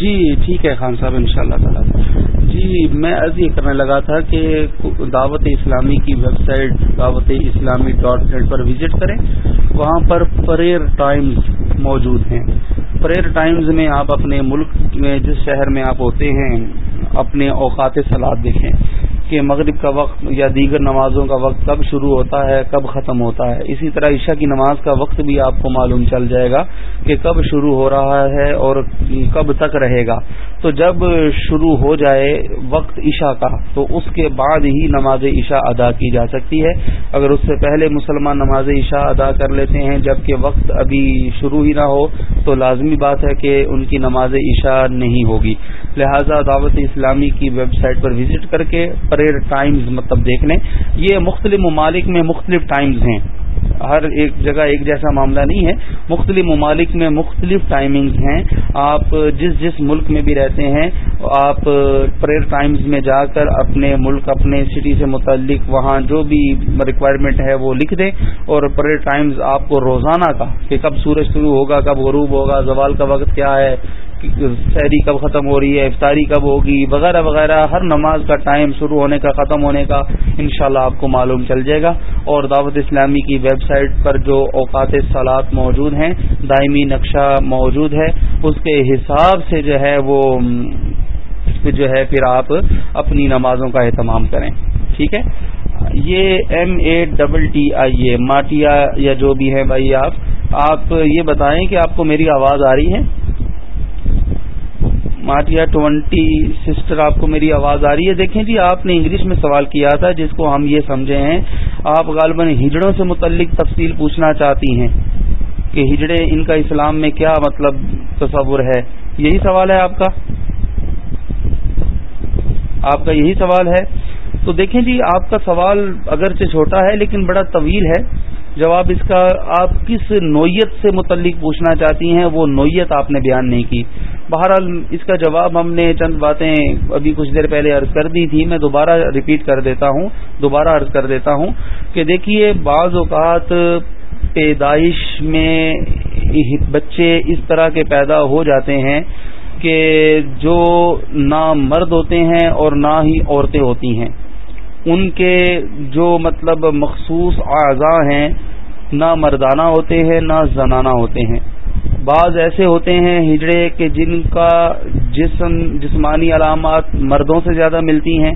Speaker 1: جی ٹھیک ہے خان صاحب ان شاء اللہ تعالی۔ جی میں عرض یہ کرنے لگا تھا کہ دعوت اسلامی کی ویب سائٹ دعوت اسلامی ڈاٹ نیٹ پر وزٹ کریں۔ وہاں پر پریئر ٹائمز موجود ہیں۔ پریئر ٹائمز میں آپ اپنے ملک میں، جس شہر میں آپ ہوتے ہیں، اپنے اوقات سلاد دیکھیں۔ کہ مغرب کا وقت یا دیگر نمازوں کا وقت کب شروع ہوتا ہے، کب ختم ہوتا ہے۔ اسی طرح عشاء کی نماز کا وقت بھی آپ کو معلوم چل جائے گا کہ کب شروع ہو رہا ہے اور کب تک رہے گا۔ تو جب شروع ہو جائے وقت عشاء کا، تو اس کے بعد ہی نماز عشاء ادا کی جا سکتی ہے۔ اگر اس سے پہلے مسلمان نماز عشاء ادا کر لیتے ہیں جبکہ وقت ابھی شروع ہی نہ ہو، تو لازمی بات ہے کہ ان کی نماز عشاء نہیں ہوگی۔ لہذا دعوت اسلامی کی ویب سائٹ پر وزٹ کر کے پریئر ٹائمز مطلب دیکھ لیں۔ یہ مختلف ممالک میں مختلف ٹائمز ہیں۔ ہر ایک جگہ ایک جیسا معاملہ نہیں ہے۔ مختلف ممالک میں مختلف ٹائمنگز ہیں۔ آپ جس جس ملک میں بھی رہتے ہیں، آپ پریئر ٹائمز میں جا کر اپنے ملک، اپنے سٹی سے متعلق وہاں جو بھی ریکوائرمنٹ ہے وہ لکھ دیں۔ اور پریئر ٹائمز آپ کو روزانہ کا کہ کب سورج شروع ہوگا، کب غروب ہوگا، زوال کا وقت کیا ہے شہری کب ختم ہو رہی ہے، افطاری کب ہوگی، وغیرہ وغیرہ، ہر نماز کا ٹائم شروع ہونے کا، ختم ہونے کا انشاءاللہ شاء آپ کو معلوم چل جائے گا۔ اور دعوت اسلامی کی ویب سائٹ پر جو اوقات سالات موجود ہیں، دائمی نقشہ موجود ہے، اس کے حساب سے جو ہے وہ جو ہے پھر آپ اپنی نمازوں کا اہتمام کریں۔ ٹھیک ہے؟ یہ M A double T I A, Mattia یا جو بھی ہے بھائی آپ آپ یہ بتائیں کہ آپ کو میری آواز آ رہی ہے؟ ماٹیا ٹوینٹی سسٹر، آپ کو میری آواز آ رہی ہے؟ دیکھیں جی آپ نے انگلش میں سوال کیا تھا، جس کو ہم یہ سمجھے ہیں، آپ غالباً ہجڑوں سے متعلق تفصیل پوچھنا چاہتی ہیں کہ ہجڑے ان کا اسلام میں کیا مطلب تصور ہے؟ یہی سوال ہے آپ کا؟ آپ کا یہی سوال ہے؟ تو دیکھیں جی آپ کا سوال اگرچہ چھوٹا ہے، لیکن بڑا طویل ہے۔ جواب اس کا آپ کس نوعیت سے متعلق پوچھنا چاہتی ہیں؟ وہ نوعیت آپ نے بیان نہیں کی۔ بہرحال اس کا جواب ہم نے چند باتیں ابھی کچھ دیر پہلے عرض کر دی تھی۔ میں دوبارہ ریپیٹ کر دیتا ہوں۔ دوبارہ عرض کر دیتا ہوں کہ دیکھیے، بعض اوقات پیدائش میں بچے اس طرح کے پیدا ہو جاتے ہیں کہ جو نہ مرد ہوتے ہیں اور نہ ہی عورتیں ہوتی ہیں۔ ان کے جو مطلب مخصوص اعضاء ہیں، نہ مردانہ ہوتے ہیں، نہ زنانہ ہوتے ہیں۔ بعض ایسے ہوتے ہیں ہجڑے کہ جن کا جسم، جسمانی علامات مردوں سے زیادہ ملتی ہیں۔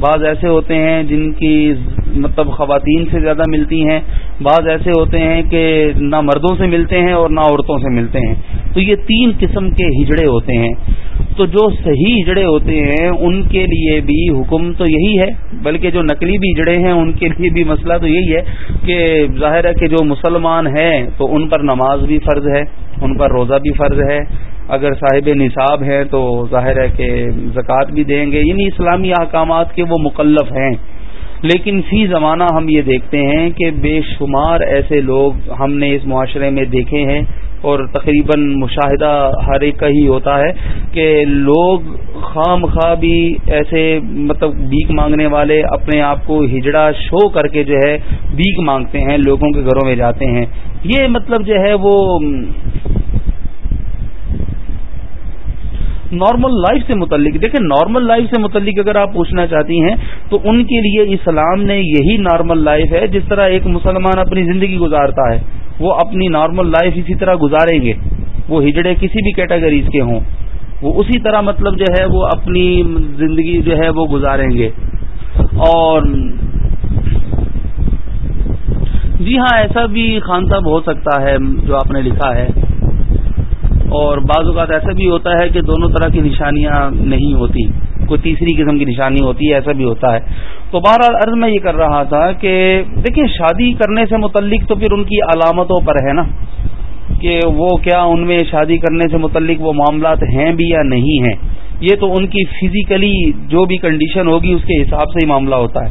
Speaker 1: بعض ایسے ہوتے ہیں جن کی مطلب خواتین سے زیادہ ملتی ہیں۔ بعض ایسے ہوتے ہیں کہ نہ مردوں سے ملتے ہیں اور نہ عورتوں سے ملتے ہیں۔ تو یہ تین قسم کے ہجڑے ہوتے ہیں۔ تو جو صحیح جڑے ہوتے ہیں، ان کے لیے بھی حکم تو یہی ہے، بلکہ جو نقلی بھی جڑے ہیں، ان کے لیے بھی مسئلہ تو یہی ہے کہ ظاہر ہے کہ جو مسلمان ہیں تو ان پر نماز بھی فرض ہے، ان پر روزہ بھی فرض ہے۔ اگر صاحب نصاب ہیں تو ظاہر ہے کہ زکوٰۃ بھی دیں گے۔ یعنی اسلامی احکامات کے وہ مکلف ہیں۔ لیکن فی زمانہ ہم یہ دیکھتے ہیں کہ بے شمار ایسے لوگ ہم نے اس معاشرے میں دیکھے ہیں اور تقریباً مشاہدہ ہر ایک کا ہی ہوتا ہے کہ لوگ خام خواہ بھی ایسے مطلب بھیک مانگنے والے اپنے آپ کو ہجڑا شو کر کے جو ہے بھیک مانگتے ہیں لوگوں کے گھروں میں جاتے ہیں۔ یہ مطلب جو ہے وہ نارمل لائف سے متعلق۔ دیکھیں، نارمل لائف سے متعلق اگر آپ پوچھنا چاہتی ہیں، تو ان کے لیے اسلام نے یہی نارمل لائف ہے، جس طرح ایک مسلمان اپنی زندگی گزارتا ہے، وہ اپنی نارمل لائف اسی طرح گزاریں گے۔ وہ ہجڑے کسی بھی کیٹیگریز کے ہوں۔ وہ اسی طرح مطلب جو ہے، وہ اپنی زندگی جو ہے، وہ گزاریں گے۔ اور جی ہاں ایسا بھی خان صاحب ہو سکتا ہے، جو آپ نے لکھا ہے۔ اور بعض اوقات ایسا بھی ہوتا ہے کہ دونوں طرح کی نشانیاں نہیں ہوتی، کوئی تیسری قسم کی نشانی ہوتی ہے، ایسا بھی ہوتا ہے۔ تو بہرحال عرض میں یہ کر رہا تھا کہ دیکھیں، شادی کرنے سے متعلق تو پھر ان کی علامتوں پر ہے نا؟ کہ وہ کیا ان میں شادی کرنے سے متعلق وہ معاملات ہیں بھی یا نہیں ہیں؟ یہ تو ان کی فزیکلی جو بھی کنڈیشن ہوگی، اس کے حساب سے ہی معاملہ ہوتا ہے۔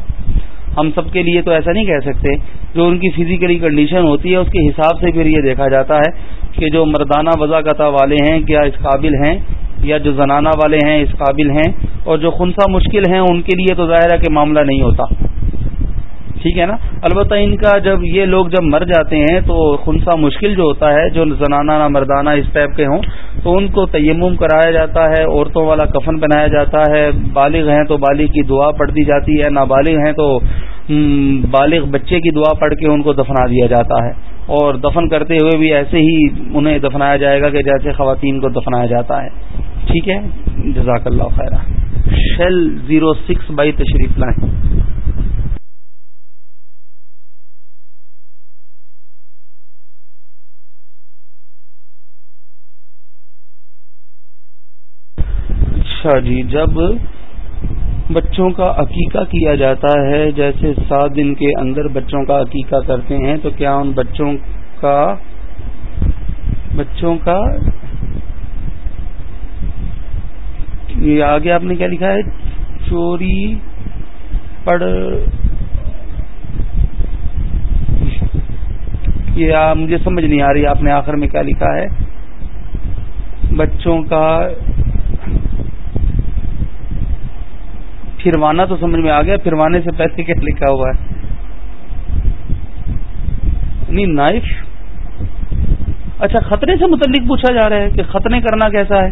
Speaker 1: ہم سب کے لیے تو ایسا نہیں کہہ سکتے، جو ان کی فزیکلی کنڈیشن ہوتی ہے، اس کے حساب سے پھر یہ دیکھا جاتا ہے۔ کہ جو مردانہ وضاقتہ والے ہیں، کیا اس قابل ہیں؟ یا جو زنانہ والے ہیں، اس قابل ہیں؟ اور جو خنسا مشکل ہیں، ان کے لیے تو ظاہر ہے کہ معاملہ نہیں ہوتا۔ ٹھیک ہے نا؟ البتہ ان کا جب یہ لوگ جب مر جاتے ہیں تو خنسا مشکل جو ہوتا ہے، جو زنانہ نہ مردانہ اس ٹائپ کے ہوں، تو ان کو تیمم کرایا جاتا ہے، عورتوں والا کفن بنایا جاتا ہے، بالغ ہیں تو بالغ کی دعا پڑھ دی جاتی ہے، نابالغ ہیں تو بالغ بچے کی دعا پڑھ کے ان کو دفنا دیا جاتا ہے۔ اور دفن کرتے ہوئے بھی ایسے ہی انہیں دفنایا جائے گا کہ جیسے خواتین کو دفنایا جاتا ہے۔ ٹھیک ہے؟ جزاک اللہ خیر شیل زیرو سکس بائی تشریف لائیں۔ اچھا جی جب بچوں کا عقیقہ کیا جاتا ہے، جیسے سات دن کے اندر بچوں کا عقیقہ کرتے ہیں، تو کیا ان بچوں کا بچوں کا، یہ آگے آپ نے کیا لکھا ہے؟ چوری، پڑ، یہ مجھے سمجھ نہیں آ رہی، آپ نے آخر میں کیا لکھا ہے؟ بچوں کا پھروانا تو سمجھ میں آ گیا، پھروانے سے پہلے کیا لکھا ہوا ہے؟ نہیں نائف۔ اچھا خطرے سے متعلق پوچھا جا رہا ہے کہ ختنے کرنا کیسا ہے؟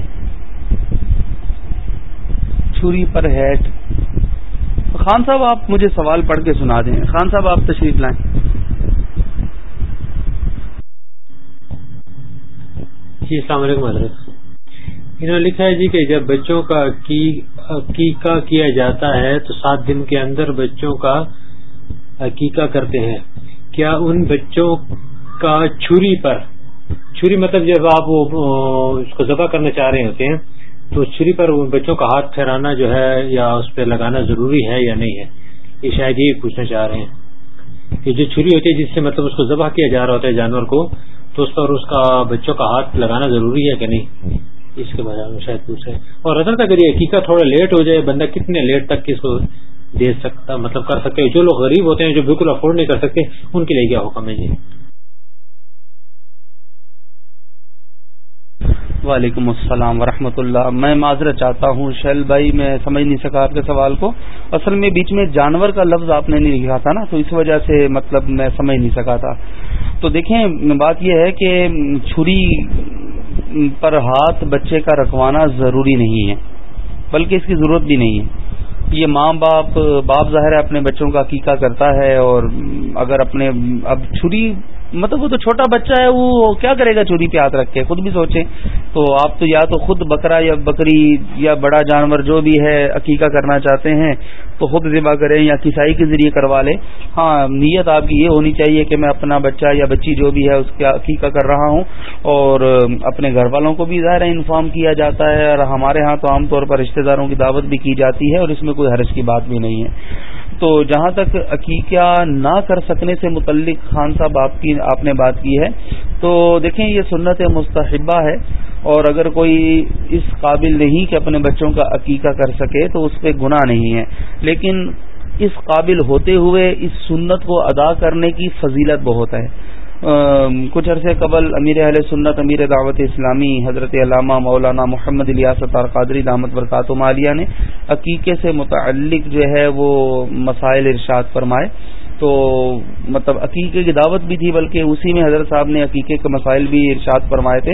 Speaker 1: چھری پر ہیٹ۔ خان صاحب، آپ مجھے سوال پڑھ کے سنا دیں۔ خان صاحب، آپ تشریف لائیں۔
Speaker 2: جی السلام علیکم، حضرت۔ انہوں نے لکھا ہے جی کہ جب بچوں کا کی عقیقہ کیا جاتا ہے تو سات دن کے اندر بچوں کا عقیقہ کرتے ہیں۔ کیا ان بچوں کا چھری پر، چھری مطلب جب آپ اس کو ذبح کرنا چاہ رہے ہوتے ہیں، تو چھری پر ان بچوں کا ہاتھ پھیرانا جو ہے یا اس پہ لگانا ضروری ہے یا نہیں ہے، یہ شاید یہ پوچھنا چاہ رہے ہیں۔ کہ جو چھری ہوتی ہے جس سے مطلب اس کو ذبح کیا جا رہا ہوتا ہے جانور کو، تو اس پر اس کا بچوں کا ہاتھ لگانا ضروری ہے کہ نہیں؟ اس کے بارے میں شاید پوچھے اور حضرت اگر یہ حقیقت تھوڑا لیٹ ہو جائے، بندہ کتنے لیٹ تک اس کو دے سکتا مطلب کر سکتے جو لوگ غریب ہوتے ہیں، جو بالکل افورڈ نہیں کر سکتے، ان کے لیے کیا حکم ہے؟ جی۔
Speaker 1: وعلیکم السلام ورحمۃ اللہ۔ میں معذرت چاہتا ہوں، شیل بھائی، میں سمجھ نہیں سکا آپ کے سوال کو۔ اصل میں بیچ میں جانور کا لفظ آپ نے نہیں لکھا تھا نا، تو اس وجہ سے مطلب میں سمجھ نہیں سکا تھا۔ تو دیکھیں، بات یہ ہے کہ چھری پر ہاتھ بچے کا رکھوانا ضروری نہیں ہے، بلکہ اس کی ضرورت بھی نہیں ہے۔ یہ ماں باپ باپ ظاہر ہے اپنے بچوں کا عقیقہ کرتا ہے اور اگر اپنے، اب چھری مطلب وہ تو چھوٹا بچہ ہے، وہ کیا کرے گا چوری پہ ہاتھ رکھ کے؟ خود بھی سوچے۔ تو آپ تو یا تو خود بکرا یا بکری یا بڑا جانور جو بھی ہے، عقیقہ کرنا چاہتے ہیں، تو خود ذبح کریں یا کسائی کے ذریعے کروا لیں۔ ہاں نیت آپ کی یہ ہونی چاہیے کہ میں اپنا بچہ یا بچی جو بھی ہے، اس کا عقیقہ کر رہا ہوں۔ اور اپنے گھر والوں کو بھی ظاہر انفارم کیا جاتا ہے۔ اور ہمارے ہاں تو عام طور پر رشتہ داروں کی دعوت بھی کی جاتی ہے، اور اس میں کوئی حرج کی بات بھی نہیں ہے۔ تو جہاں تک عقیقہ نہ کر سکنے سے متعلق خان صاحب آپ کی آپ نے بات کی ہے، تو دیکھیں یہ سنت مستحبہ ہے، اور اگر کوئی اس قابل نہیں کہ اپنے بچوں کا عقیقہ کر سکے تو اس پہ گناہ نہیں ہے۔ لیکن اس قابل ہوتے ہوئے اس سنت کو ادا کرنے کی فضیلت بہت ہے۔ کچھ عرصے قبل امیر اہل سنت، امیر دعوت اسلامی، حضرت علامہ مولانا محمد الیاست قادری دامت برکات مالیہ نے عقیقے سے متعلق جو ہے وہ مسائل ارشاد فرمائے۔ تو مطلب عقیقے کی دعوت بھی تھی، بلکہ اسی میں حضرت صاحب نے عقیقے کے مسائل بھی ارشاد فرمائے تھے۔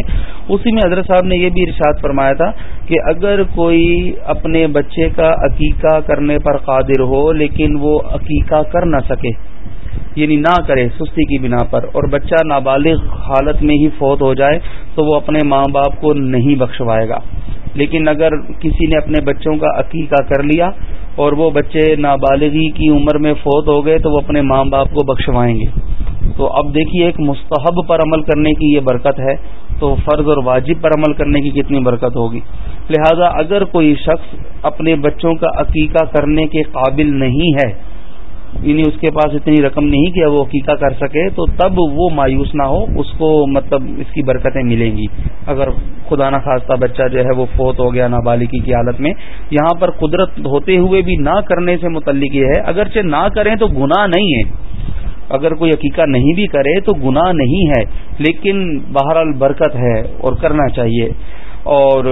Speaker 1: اسی میں حضرت صاحب نے یہ بھی ارشاد فرمایا تھا کہ اگر کوئی اپنے بچے کا عقیقہ کرنے پر قادر ہو، لیکن وہ عقیقہ کر نہ سکے۔ یعنی نہ کرے سستی کی بنا پر اور بچہ نابالغ حالت میں ہی فوت ہو جائے تو وہ اپنے ماں باپ کو نہیں بخشوائے گا۔ لیکن اگر کسی نے اپنے بچوں کا عقیقہ کر لیا اور وہ بچے نابالغی کی عمر میں فوت ہو گئے تو وہ اپنے ماں باپ کو بخشوائیں گے۔ تو اب دیکھیے ایک مستحب پر عمل کرنے کی یہ برکت ہے تو فرض اور واجب پر عمل کرنے کی کتنی برکت ہوگی۔ لہذا اگر کوئی شخص اپنے بچوں کا عقیقہ کرنے کے قابل نہیں ہے یعنی اس کے پاس اتنی رقم نہیں کہ وہ عقیقہ کر سکے، تو تب وہ مایوس نہ ہو، اس کو مطلب اس کی برکتیں ملیں گی۔ اگر خدا نہ خواستہ بچہ جو ہے وہ فوت ہو گیا نابالغی کی حالت میں، یہاں پر قدرت ہوتے ہوئے بھی نہ کرنے سے متعلق یہ ہے، اگرچہ نہ کریں تو گناہ نہیں ہے۔ اگر کوئی عقیقہ نہیں بھی کرے تو گناہ نہیں ہے، لیکن بہرحال برکت ہے اور کرنا چاہیے۔ اور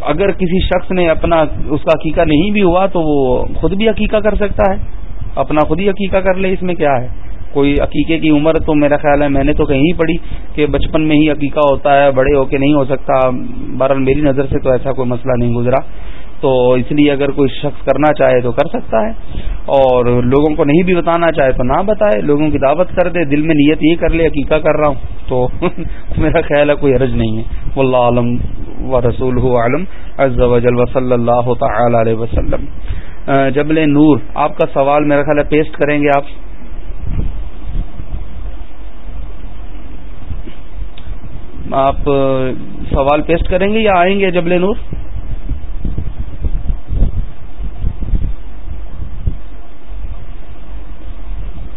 Speaker 1: اگر کسی شخص نے اپنا اس کا عقیقہ نہیں بھی ہوا تو وہ خود بھی عقیقہ کر سکتا ہے۔ اپنا خود ہی عقیقہ کر لے اس میں کیا ہے؟ کوئی عقیقے کی عمر تو میرا خیال ہے میں نے تو کہیں پڑھی کہ بچپن میں ہی عقیقہ ہوتا ہے، بڑے ہو کے نہیں ہو سکتا۔ بہرحال میری نظر سے تو ایسا کوئی مسئلہ نہیں گزرا۔ تو اس لیے اگر کوئی شخص کرنا چاہے تو کر سکتا ہے۔ اور لوگوں کو نہیں بھی بتانا چاہے تو نہ بتائے۔ لوگوں کی دعوت کر دے، دل میں نیت یہ کر لے، عقیقہ کر رہا ہوں۔ تو [laughs] میرا خیال ہے کوئی حرج نہیں ہے۔ واللہ عالم و رسول عالم، عز و جل و صلی اللہ تعالی علیہ وسلم۔ جبل نور. آپ کا سوال میرا خیال ہے پیسٹ کریں گے آپ؟ آپ سوال پیسٹ کریں گے یا آئیں گے جبل نور؟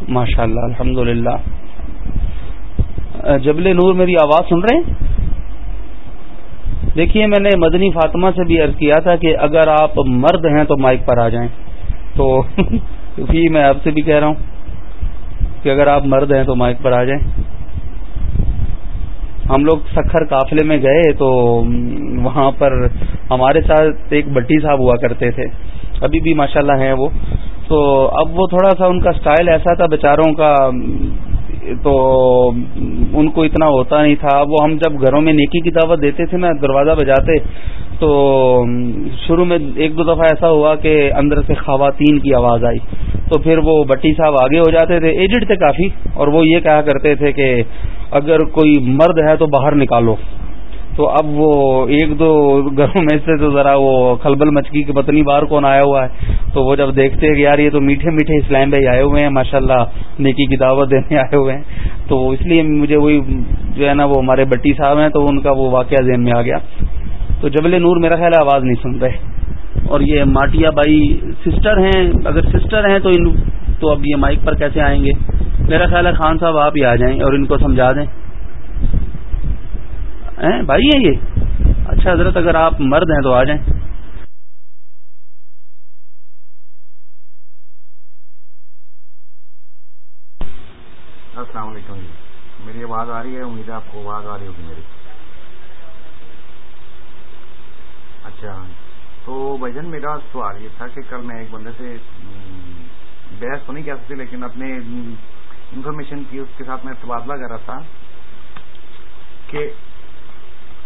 Speaker 1: ماشاء اللہ الحمد جبل نور میری آواز سن رہے ہیں؟ دیکھیے میں نے مدنی فاطمہ سے بھی عرض کیا تھا کہ اگر آپ مرد ہیں تو مائک پر آ جائیں۔ تو [laughs] کیونکہ میں آپ سے بھی کہہ رہا ہوں کہ اگر آپ مرد ہیں تو مائک پر آ جائیں۔ ہم لوگ سکھر قافلے میں گئے تو وہاں پر ہمارے ساتھ ایک بٹی صاحب ہوا کرتے تھے۔ ابھی بھی ماشاءاللہ ہیں وہ۔ تو اب وہ تھوڑا سا ان کا سٹائل ایسا تھا بیچاروں کا تو ان کو اتنا ہوتا نہیں تھا۔ وہ ہم جب گھروں میں نیکی کی دعوت دیتے تھے نا، دروازہ بجاتے، تو شروع میں ایک دو دفعہ ایسا ہوا کہ اندر سے خواتین کی آواز آئی۔ تو پھر وہ بٹی صاحب آگے ہو جاتے تھے، ایجڈ تھے کافی، اور وہ یہ کہا کرتے تھے کہ اگر کوئی مرد ہے تو باہر نکالو۔ تو اب وہ ایک دو گھروں میں سے تو ذرا وہ کھلبل مچکی کے پتنی بار کون آیا ہوا ہے، تو وہ جب دیکھتے ہیں کہ یار یہ تو میٹھے میٹھے اسلام بھائی آئے ہوئے ہیں ماشاء اللہ نیکی کی دعوت دینے آئے ہوئے ہیں۔ تو اس لیے مجھے وہی جو ہے نا وہ ہمارے بٹی صاحب ہیں، تو ان کا وہ واقعہ ذہن میں آ گیا۔ تو جبل نور میرا خیال ہے آواز نہیں سن رہے۔ اور یہ ماٹیا بائی سسٹر ہیں، اگر سسٹر ہیں تو ان تو اب یہ مائک پر کیسے آئیں گے؟ میرا خیال ہے خان صاحب آپ ہی آ جائیں اور ان کو سمجھا دیں۔ بھائی ہیں یہ؟ اچھا حضرت، اگر آپ مرد ہیں تو آ جائیں۔
Speaker 5: السلام علیکم جی۔ میری آواز آ رہی ہے، امید ہے آپ کو آواز آ رہی ہوگی میری۔ اچھا تو بھجن میرا سوال یہ تھا کہ کل میں ایک بندے سے بحث تو نہیں کہہ سکتی لیکن اپنے انفارمیشن کی، اس کے ساتھ میں تبادلہ کر رہا تھا کہ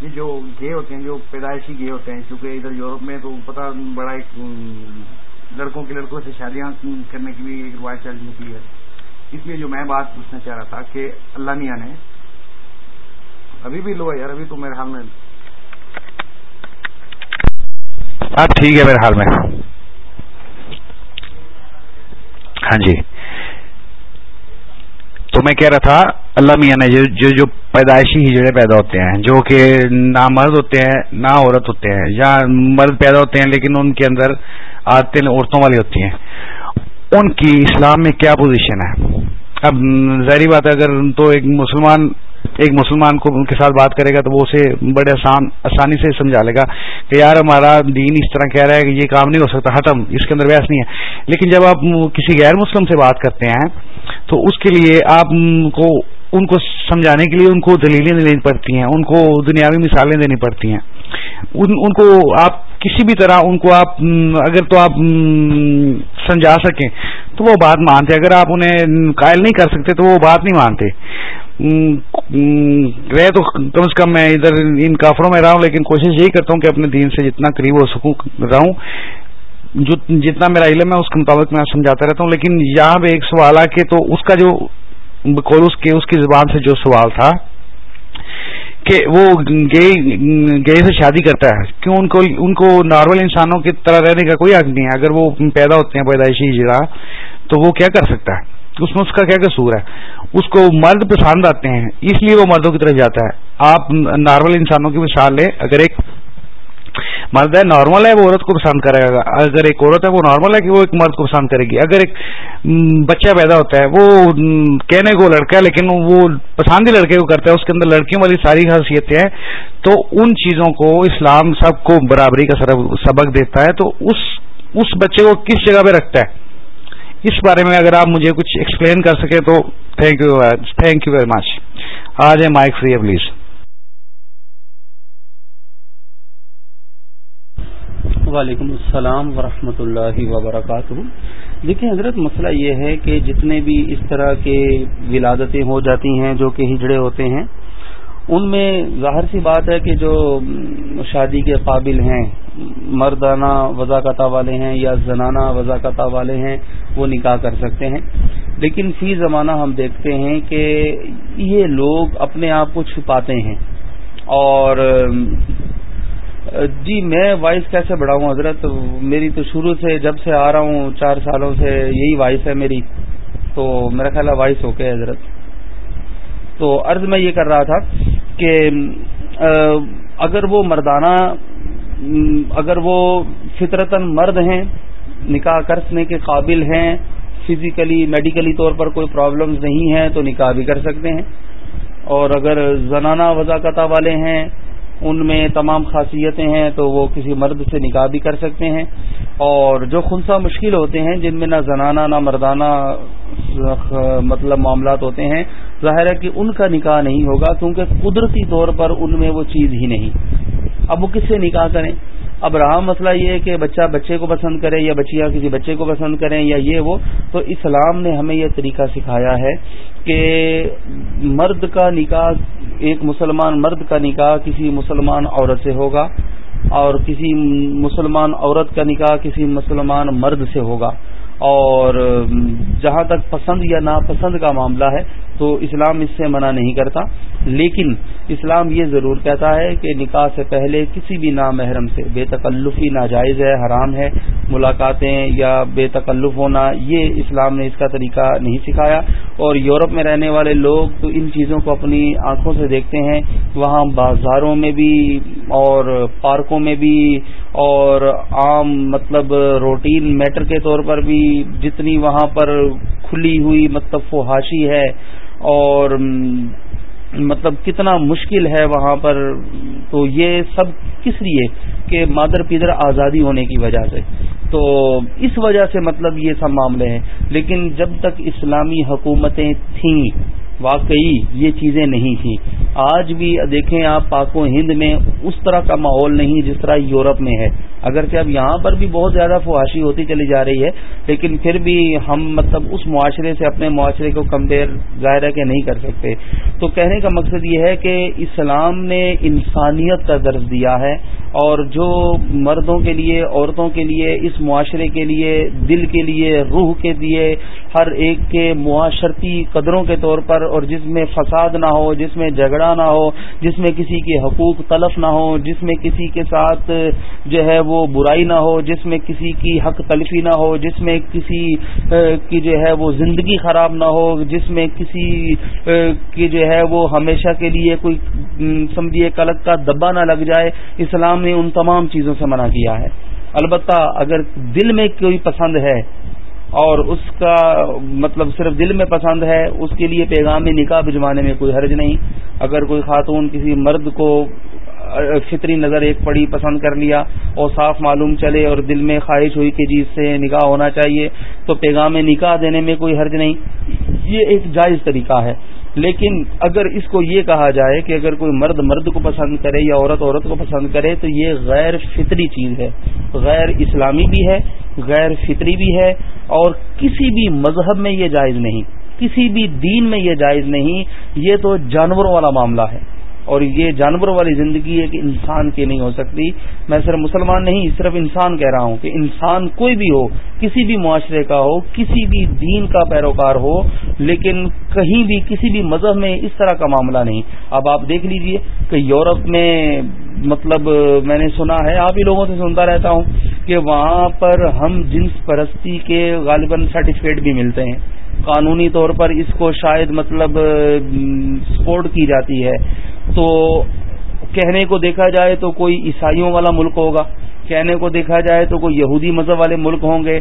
Speaker 5: یہ جو گے ہوتے ہیں، جو پیدائشی گے ہوتے ہیں کیونکہ ادھر یورپ میں تو پتا بڑا ایک لڑکوں کے لڑکوں سے شادیاں کرنے کی بھی ایک روایت چل نکلی ہے۔ اس لیے جو میں بات پوچھنا چاہ رہا تھا کہ اللہ میاں نے ابھی بھی لو یار، ابھی تو میرے حال میں
Speaker 6: ہاں ٹھیک ہے میرے حال میں۔ ہاں جی۔ تو میں کہہ رہا تھا، اللہ میاں نے جو جو پیدائشی ہجڑے پیدا ہوتے ہیں، جو کہ نہ مرد ہوتے ہیں نہ عورت ہوتے ہیں، یا مرد پیدا ہوتے ہیں، لیکن ان کے اندر عادتیں عورتوں والی ہوتی ہیں۔ ان کی اسلام میں کیا پوزیشن ہے؟ اب ظاہری بات ہے، اگر تو ایک مسلمان ایک مسلمان کو ان کے ساتھ بات کرے گا، تو وہ اسے بڑے آسان آسانی سے سمجھا لے گا کہ یار ہمارا دین اس طرح کہہ رہا ہے کہ یہ کام نہیں ہو سکتا ختم اس کے اندر ویس نہیں ہے۔ لیکن جب آپ کسی غیر مسلم سے بات کرتے ہیں تو اس کے لیے آپ کو ان کو سمجھانے کے لیے ان کو دلیلیں دینی پڑتی ہیں، ان کو دنیاوی مثالیں دینی پڑتی ہیں۔ ان ان کو آپ کسی بھی طرح ان کو آپ اگر تو آپ سمجھا سکیں تو وہ بات مانتے۔ اگر آپ انہیں قائل نہیں کر سکتے تو وہ بات نہیں مانتے۔ رہے تو کم از کم میں ادھر ان کافروں میں رہا ہوں، لیکن کوشش یہی کرتا ہوں کہ اپنے دین سے جتنا قریب ہو سکوں، رہوں۔ جو جتنا میرا علم ہے، اس کے مطابق میں سمجھاتا رہتا ہوں۔ لیکن یہاں پہ ایک سوال آ کے تو اس کا جو اس کے، اس کی زبان سے جو سوال تھا کہ وہ گے گے سے شادی کرتا ہے۔ کیوں ان کو ان کو نارمل انسانوں کی طرح رہنے کا کوئی حق نہیں ہے؟ اگر وہ پیدا ہوتے ہیں پیدائشی جگہ تو وہ کیا کر سکتا ہے؟ اس میں اس کا کیا قصور ہے؟ اس کو مرد پسند آتے ہیں، اس لیے وہ مردوں کی طرف جاتا ہے۔ آپ نارمل انسانوں کی مثال لیں۔ اگر ایک مرد ہے نارمل ہے، وہ عورت کو پسند کرے گا۔ اگر ایک عورت ہے، وہ نارمل ہے کہ وہ ایک مرد کو پسند کرے گی۔ اگر ایک بچہ پیدا ہوتا ہے، وہ کہنے کو لڑکا ہے، لیکن وہ پسند ہی لڑکے کو کرتا ہے، اس کے اندر لڑکیوں والی ساری خاصیتیں ہیں، تو ان چیزوں کو اسلام سب کو برابری کا سبق دیتا ہے، تو اس اس بچے کو کس جگہ پہ رکھتا ہے؟ اس بارے میں اگر آپ مجھے کچھ ایکسپلین کر سکے تو thank you thank you very much آ جائیں مائک فری ہے پلیز
Speaker 1: وعلیکم السلام ورحمۃ اللہ وبرکاتہ۔ دیکھیں حضرت، مسئلہ یہ ہے کہ جتنے بھی اس طرح کے ولادتیں ہو جاتی ہیں جو کہ ہجڑے ہوتے ہیں، ان میں ظاہر سی بات ہے کہ جو شادی کے قابل ہیں، مردانہ وضاقتہ والے ہیں یا زنانہ وضاقتہ والے ہیں، وہ نکاح کر سکتے ہیں۔ لیکن فی زمانہ ہم دیکھتے ہیں کہ یہ لوگ اپنے آپ کو چھپاتے ہیں اور جی میں وائس کیسے بڑھاؤں حضرت؟ میری تو شروع سے جب سے آ رہا ہوں، چار سالوں سے یہی وائس ہے میری۔ تو میرا خیال ہے وائس اوکے حضرت۔ تو عرض میں یہ کر رہا تھا کہ اگر وہ مردانہ اگر وہ فطرتاً مرد ہیں، نکاح کرنے کے قابل ہیں، فزیکلی، میڈیکلی طور پر کوئی پرابلمز نہیں ہیں، تو نکاح بھی کر سکتے ہیں۔ اور اگر زنانہ وضاقتہ والے ہیں ان میں تمام خاصیتیں ہیں تو وہ کسی مرد سے نکاح بھی کر سکتے ہیں اور جو خنسا مشکل ہوتے ہیں جن میں نہ زنانہ نہ مردانہ مطلب معاملات ہوتے ہیں، ظاہر ہے کہ ان کا نکاح نہیں ہوگا کیونکہ قدرتی طور پر ان میں وہ چیز ہی نہیں۔ اب وہ کس سے نکاح کریں؟ اب رہا مسئلہ یہ ہے کہ بچہ بچے کو پسند کرے یا بچیاں کسی بچے کو پسند کریں یا یہ وہ، تو اسلام نے ہمیں یہ طریقہ سکھایا ہے کہ مرد کا نکاح، ایک مسلمان مرد کا نکاح کسی مسلمان عورت سے ہوگا اور کسی مسلمان عورت کا نکاح کسی مسلمان مرد سے ہوگا۔ اور جہاں تک پسند یا ناپسند کا معاملہ ہے تو اسلام اس سے منع نہیں کرتا۔ لیکن اسلام یہ ضرور کہتا ہے کہ نکاح سے پہلے کسی بھی نامحرم سے بے تکلفی ناجائز ہے، حرام ہے، ملاقاتیں یا بے تکلف ہونا، یہ اسلام نے اس کا طریقہ نہیں سکھایا۔ اور یورپ میں رہنے والے لوگ تو ان چیزوں کو اپنی آنکھوں سے دیکھتے ہیں۔ وہاں بازاروں میں بھی اور پارکوں میں بھی اور عام مطلب روٹین میٹر کے طور پر بھی جتنی وہاں پر کھلی ہوئی مطلب فحاشی ہے اور مطلب کتنا مشکل ہے وہاں پر، تو یہ سب کس لیے کہ مادر پیدر آزادی ہونے کی وجہ سے۔ تو اس وجہ سے مطلب یہ سب معاملے ہیں۔ لیکن جب تک اسلامی حکومتیں تھیں واقعی یہ چیزیں نہیں تھیں۔ آج بھی دیکھیں آپ پاک و ہند میں اس طرح کا ماحول نہیں جس طرح یورپ میں ہے۔ اگرچہ اب یہاں پر بھی بہت زیادہ فواشی ہوتی چلی جا رہی ہے، لیکن پھر بھی ہم مطلب اس معاشرے سے اپنے معاشرے کو کمپیئر ظاہر ہے کہ نہیں کر سکتے۔ تو کہنے کا مقصد یہ ہے کہ اسلام نے انسانیت کا درج دیا ہے۔ اور جو مردوں کے لیے، عورتوں کے لیے، اس معاشرے کے لیے، دل کے لیے، روح کے لیے، ہر ایک کے معاشرتی قدروں کے طور پر، اور جس میں فساد نہ ہو، جس میں جھگڑا نہ ہو، جس میں کسی کے حقوق تلف نہ ہو جس میں کسی کے ساتھ جو ہے وہ برائی نہ ہو، جس میں کسی کی حق تلفی نہ ہو، جس میں کسی کی جو ہے وہ زندگی خراب نہ ہو، جس میں کسی کی جو ہے وہ ہمیشہ کے لیے کوئی سمجھیے کلک کا دبا نہ لگ جائے۔ اسلام نے ان تمام چیزوں سے منع کیا ہے۔ البتہ اگر دل میں کوئی پسند ہے اور اس کا مطلب صرف دل میں پسند ہے، اس کے لیے پیغام نکاح بھجوانے میں کوئی حرج نہیں۔ اگر کوئی خاتون کسی مرد کو فطری نظر ایک پڑی پسند کر لیا اور صاف معلوم چلے اور دل میں خواہش ہوئی کہ جی اس سے نکاح ہونا چاہیے، تو پیغام نکاح دینے میں کوئی حرج نہیں۔ یہ ایک جائز طریقہ ہے۔ لیکن اگر اس کو یہ کہا جائے کہ اگر کوئی مرد مرد کو پسند کرے یا عورت عورت کو پسند کرے تو یہ غیر فطری چیز ہے، غیر اسلامی بھی ہے، غیر فطری بھی ہے اور کسی بھی مذہب میں یہ جائز نہیں، کسی بھی دین میں یہ جائز نہیں، یہ تو جانوروں والا معاملہ ہے۔ اور یہ جانوروں والی زندگی ایک انسان کی نہیں ہو سکتی۔ میں صرف مسلمان نہیں، صرف انسان کہہ رہا ہوں کہ انسان کوئی بھی ہو، کسی بھی معاشرے کا ہو، کسی بھی دین کا پیروکار ہو، لیکن کہیں بھی، کسی بھی مذہب میں اس طرح کا معاملہ نہیں۔ اب آپ دیکھ لیجیے کہ یورپ میں مطلب میں نے سنا ہے، آپ ہی لوگوں سے سنتا رہتا ہوں کہ وہاں پر ہم جنس پرستی کے غالباً سرٹیفکیٹ بھی ملتے ہیں۔ قانونی طور پر اس کو شاید مطلب سپورٹ کی جاتی ہے۔ تو کہنے کو دیکھا جائے تو کوئی عیسائیوں والا ملک ہوگا، کہنے کو دیکھا جائے تو کوئی یہودی مذہب والے ملک ہوں گے۔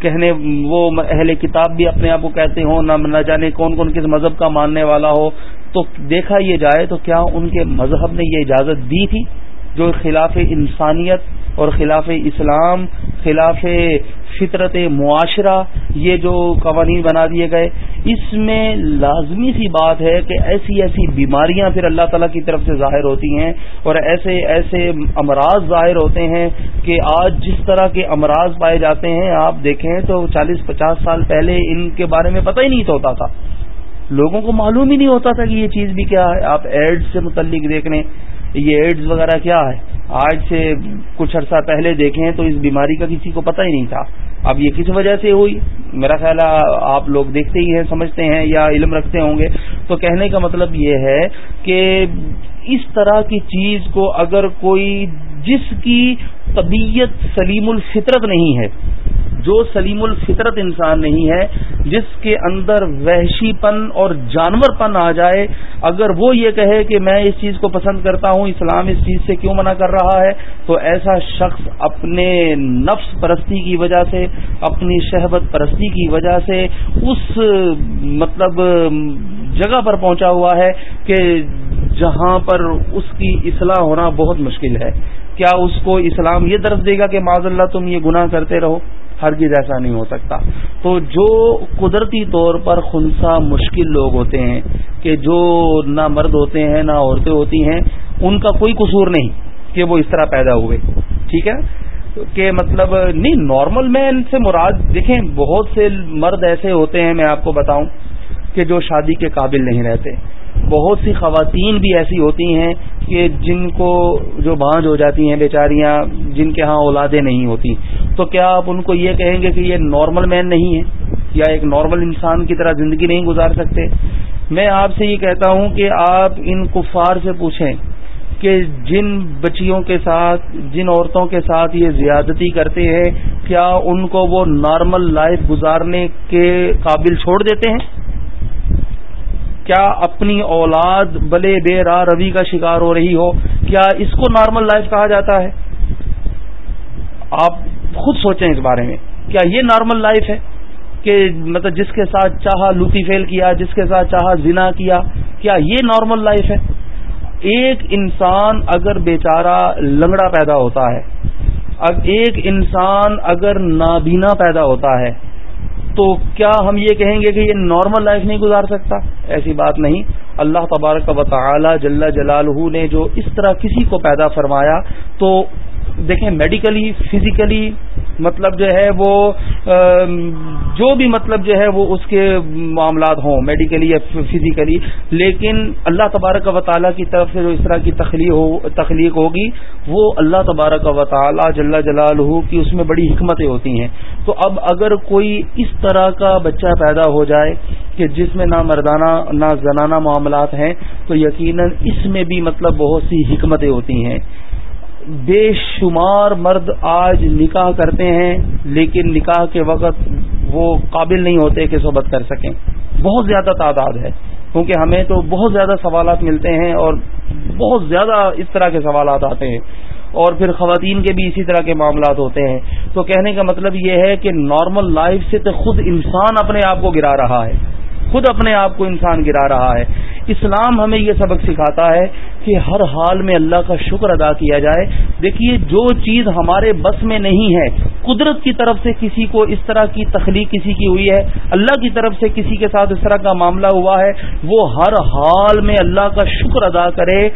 Speaker 1: کہنے، وہ اہل کتاب بھی اپنے آپ کو کہتے ہوں، نہ نہ جانے کون کون کس مذہب کا ماننے والا ہو۔ تو دیکھا یہ جائے تو کیا ان کے مذہب نے یہ اجازت دی تھی؟ جو خلاف انسانیت اور خلاف اسلام، خلاف فطرت معاشرہ یہ جو قوانین بنا دیے گئے، اس میں لازمی سی بات ہے کہ ایسی ایسی بیماریاں پھر اللہ تعالیٰ کی طرف سے ظاہر ہوتی ہیں اور ایسے ایسے امراض ظاہر ہوتے ہیں کہ آج جس طرح کے امراض پائے جاتے ہیں، آپ دیکھیں تو چالیس پچاس سال پہلے ان کے بارے میں پتہ ہی نہیں ہوتا تھا۔ لوگوں کو معلوم ہی نہیں ہوتا تھا کہ یہ چیز بھی کیا ہے۔ آپ ایڈز سے متعلق دیکھ لیں، یہ ایڈز وغیرہ کیا ہے؟ آج سے کچھ عرصہ پہلے دیکھیں تو اس بیماری کا کسی کو پتہ ہی نہیں تھا۔ اب یہ کس وجہ سے ہوئی؟ میرا خیال ہے آپ لوگ دیکھتے ہی ہیں، سمجھتے ہیں یا علم رکھتے ہوں گے۔ تو کہنے کا مطلب یہ ہے کہ اس طرح کی چیز کو اگر کوئی جس کی طبیعت سلیم الفطرت نہیں ہے جو سلیم الفطرت انسان نہیں ہے، جس کے اندر وحشی پن اور جانور پن آ جائے، اگر وہ یہ کہے کہ میں اس چیز کو پسند کرتا ہوں، اسلام اس چیز سے کیوں منع کر رہا ہے؟ تو ایسا شخص اپنے نفس پرستی کی وجہ سے، اپنی شہبت پرستی کی وجہ سے اس مطلب جگہ پر پہنچا ہوا ہے کہ جہاں پر اس کی اصلاح ہونا بہت مشکل ہے۔ کیا اس کو اسلام یہ درد دے گا کہ معذ اللہ تم یہ گناہ کرتے رہو؟ ہرگز ایسا نہیں ہو سکتا۔ تو جو قدرتی طور پر خنسا مشکل لوگ ہوتے ہیں، کہ جو نہ مرد ہوتے ہیں، نہ عورتیں ہوتی ہیں، ان کا کوئی قصور نہیں کہ وہ اس طرح پیدا ہوئے۔ ٹھیک ہے؟ کہ مطلب نہیں نارمل مین سے مراد، دیکھیں، بہت سے مرد ایسے ہوتے ہیں، میں آپ کو بتاؤں، کہ جو شادی کے قابل نہیں رہتے۔ بہت سی خواتین بھی ایسی ہوتی ہیں کہ جن کو جو بانج ہو جاتی ہیں بیچاریاں، جن کے ہاں اولادیں نہیں ہوتی۔ تو کیا آپ ان کو یہ کہیں گے کہ یہ نارمل مین نہیں ہے یا ایک نارمل انسان کی طرح زندگی نہیں گزار سکتے؟ میں آپ سے یہ کہتا ہوں کہ آپ ان کفار سے پوچھیں کہ جن بچیوں کے ساتھ، جن عورتوں کے ساتھ یہ زیادتی کرتے ہیں، کیا ان کو وہ نارمل لائف گزارنے کے قابل چھوڑ دیتے ہیں؟ کیا اپنی اولاد بلے بے راہ روی کا شکار ہو رہی ہو؟ کیا اس کو نارمل لائف کہا جاتا ہے؟ آپ خود سوچیں اس بارے میں، کیا یہ نارمل لائف ہے کہ مطلب جس کے ساتھ چاہا لوٹی فیل کیا، جس کے ساتھ چاہا زنا کیا کیا یہ نارمل لائف ہے؟ ایک انسان اگر بیچارہ لنگڑا پیدا ہوتا ہے، اب ایک انسان اگر نابینا پیدا ہوتا ہے تو کیا ہم یہ کہیں گے کہ یہ نارمل لائف نہیں گزار سکتا؟ ایسی بات نہیں۔ اللہ تبارک و تعالی جل جلالہ نے جو اس طرح کسی کو پیدا فرمایا تو دیکھیں میڈیکلی فزیکلی مطلب جو ہے وہ جو بھی مطلب جو ہے وہ اس کے معاملات ہوں میڈیکلی یا فزیکلی لیکن اللہ تبارک و تعالیٰ کی طرف سے جو اس طرح کی تخلیق ہوگی، وہ اللہ تبارک و تعالیٰ جل جلالہ کی اس میں بڑی حکمتیں ہوتی ہیں۔ تو اب اگر کوئی اس طرح کا بچہ پیدا ہو جائے کہ جس میں نہ مردانہ، نہ زنانہ معاملات ہیں، تو یقیناً اس میں بھی مطلب بہت سی حکمتیں ہوتی ہیں۔ بے شمار مرد آج نکاح کرتے ہیں، لیکن نکاح کے وقت وہ قابل نہیں ہوتے کہ صحبت کر سکیں۔ بہت زیادہ تعداد ہے، کیونکہ ہمیں تو بہت زیادہ سوالات ملتے ہیں اور بہت زیادہ اس طرح کے سوالات آتے ہیں۔ اور پھر خواتین کے بھی اسی طرح کے معاملات ہوتے ہیں۔ تو کہنے کا مطلب یہ ہے کہ نارمل لائف سے تو خود انسان اپنے آپ کو گرا رہا ہے۔ خود اپنے آپ کو انسان گرا رہا ہے۔ اسلام ہمیں یہ سبق سکھاتا ہے کہ ہر حال میں اللہ کا شکر ادا کیا جائے۔ دیکھیے، جو چیز ہمارے بس میں نہیں ہے، قدرت کی طرف سے کسی کو اس طرح کی تخلیق کسی کی ہوئی ہے، اللہ کی طرف سے کسی کے ساتھ اس طرح کا معاملہ ہوا ہے، وہ ہر حال میں اللہ کا شکر ادا کرے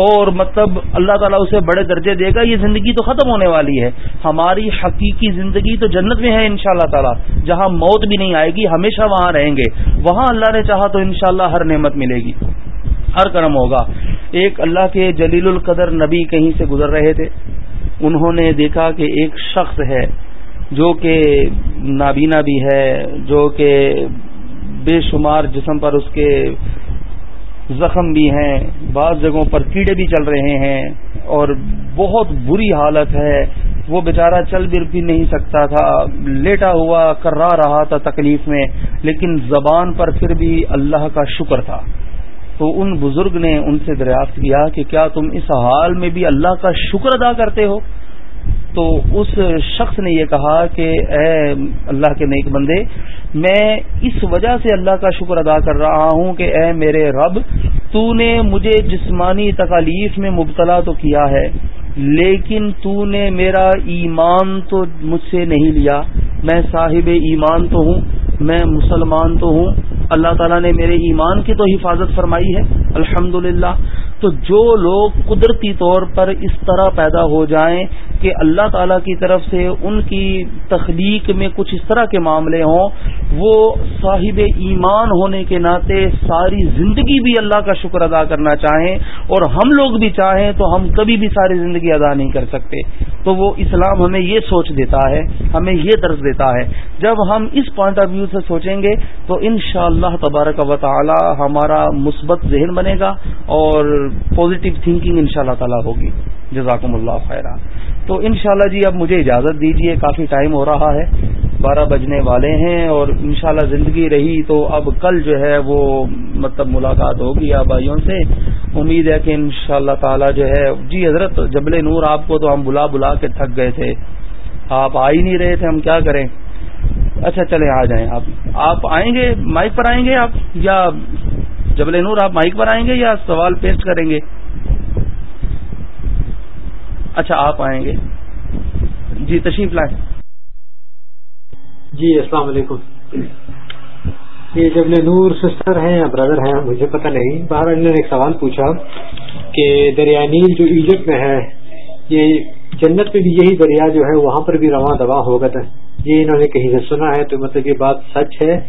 Speaker 1: اور مطلب اللہ تعالیٰ اسے بڑے درجے دے گا، یہ زندگی تو ختم ہونے والی ہے۔ ہماری حقیقی زندگی تو جنت میں ہے ان شاء اللہ تعالیٰ، جہاں موت بھی نہیں آئے گی، ہمیشہ وہاں رہیں گے۔ وہاں اللہ نے چاہا تو انشاءاللہ ہر نعمت ملے گی۔ ہر کرم ہوگا۔ ایک اللہ کے جلیل القدر نبی کہیں سے گزر رہے تھے۔ انہوں نے دیکھا کہ ایک شخص ہے جو کہ نابینا بھی ہے، جو کہ بے شمار جسم پر اس کے زخم بھی ہیں۔ بعض جگہوں پر کیڑے بھی چل رہے ہیں اور بہت بری حالت ہے۔ وہ بیچارہ چل بر بھی نہیں سکتا تھا۔ لیٹا ہوا کرا رہا تھا تکلیف میں، لیکن زبان پر پھر بھی اللہ کا شکر تھا۔ تو ان بزرگ نے ان سے دریافت کیا کہ کیا تم اس حال میں بھی اللہ کا شکر ادا کرتے ہو؟ تو اس شخص نے یہ کہا کہ اے اللہ کے نیک بندے، میں اس وجہ سے اللہ کا شکر ادا کر رہا ہوں کہ اے میرے رب، تو نے مجھے جسمانی تکالیف میں مبتلا تو کیا ہے۔ لیکن تو نے میرا ایمان تو مجھ سے نہیں لیا۔ میں صاحب ایمان تو ہوں، میں مسلمان تو ہوں۔ اللہ تعالیٰ نے میرے ایمان کی تو حفاظت فرمائی ہے الحمد تو جو لوگ قدرتی طور پر اس طرح پیدا ہو جائیں کہ اللہ تعالی کی طرف سے ان کی تخلیق میں کچھ اس طرح کے معاملے ہوں وہ صاحب ایمان ہونے کے ناطے ساری زندگی بھی اللہ کا شکر ادا کرنا چاہیں اور ہم لوگ بھی چاہیں تو ہم کبھی بھی ساری زندگی ادا نہیں کر سکتے۔ تو وہ اسلام ہمیں یہ سوچ دیتا ہے، ہمیں یہ درد دیتا ہے۔ جب ہم اس پوائنٹ آف ویو سے سوچیں گے تو ان شاء اللہ تبارک و تعالی ہمارا مثبت ذہن بنے گا اور پازیٹو تھنکنگ ان شاء اللہ تعالیٰ ہوگی۔ جزاکم اللہ خیرہ تو انشاءاللہ جی اب مجھے اجازت دیجیے کافی ٹائم ہو رہا ہے۔ بارہ بجنے والے ہیں اور انشاءاللہ زندگی رہی تو اب کل جو ہے وہ مطلب ملاقات ہوگی آپ بھائیوں سے۔ امید ہے کہ انشاءاللہ تعالی اللہ جو ہے جی حضرت، جبل نور آپ کو تو ہم بلا بلا کے تھک گئے تھے۔ آپ آ ہی نہیں رہے تھے، ہم کیا کریں؟ اچھا چلے آ جائیں۔ آپ آپ آئیں گے مائک پر آئیں گے آپ؟ یا جبل نور آپ مائک پر آئیں گے یا سوال پیش کریں گے؟ اچھا آپ آئیں گے۔ جی تشریف لائیں۔
Speaker 2: جی السلام علیکم۔ یہ جب نور سسٹر ہیں یا بردر ہیں، مجھے پتہ نہیں۔ باہر نے ایک سوال پوچھا کہ دریا نیل جو ایجپٹ میں ہے، یہ جنت میں بھی یہی دریا جو ہے، وہاں پر بھی رواں دوا ہوگا تھا۔ یہ انہوں نے کہیں سے سنا ہے تو مطلب یہ بات سچ ہے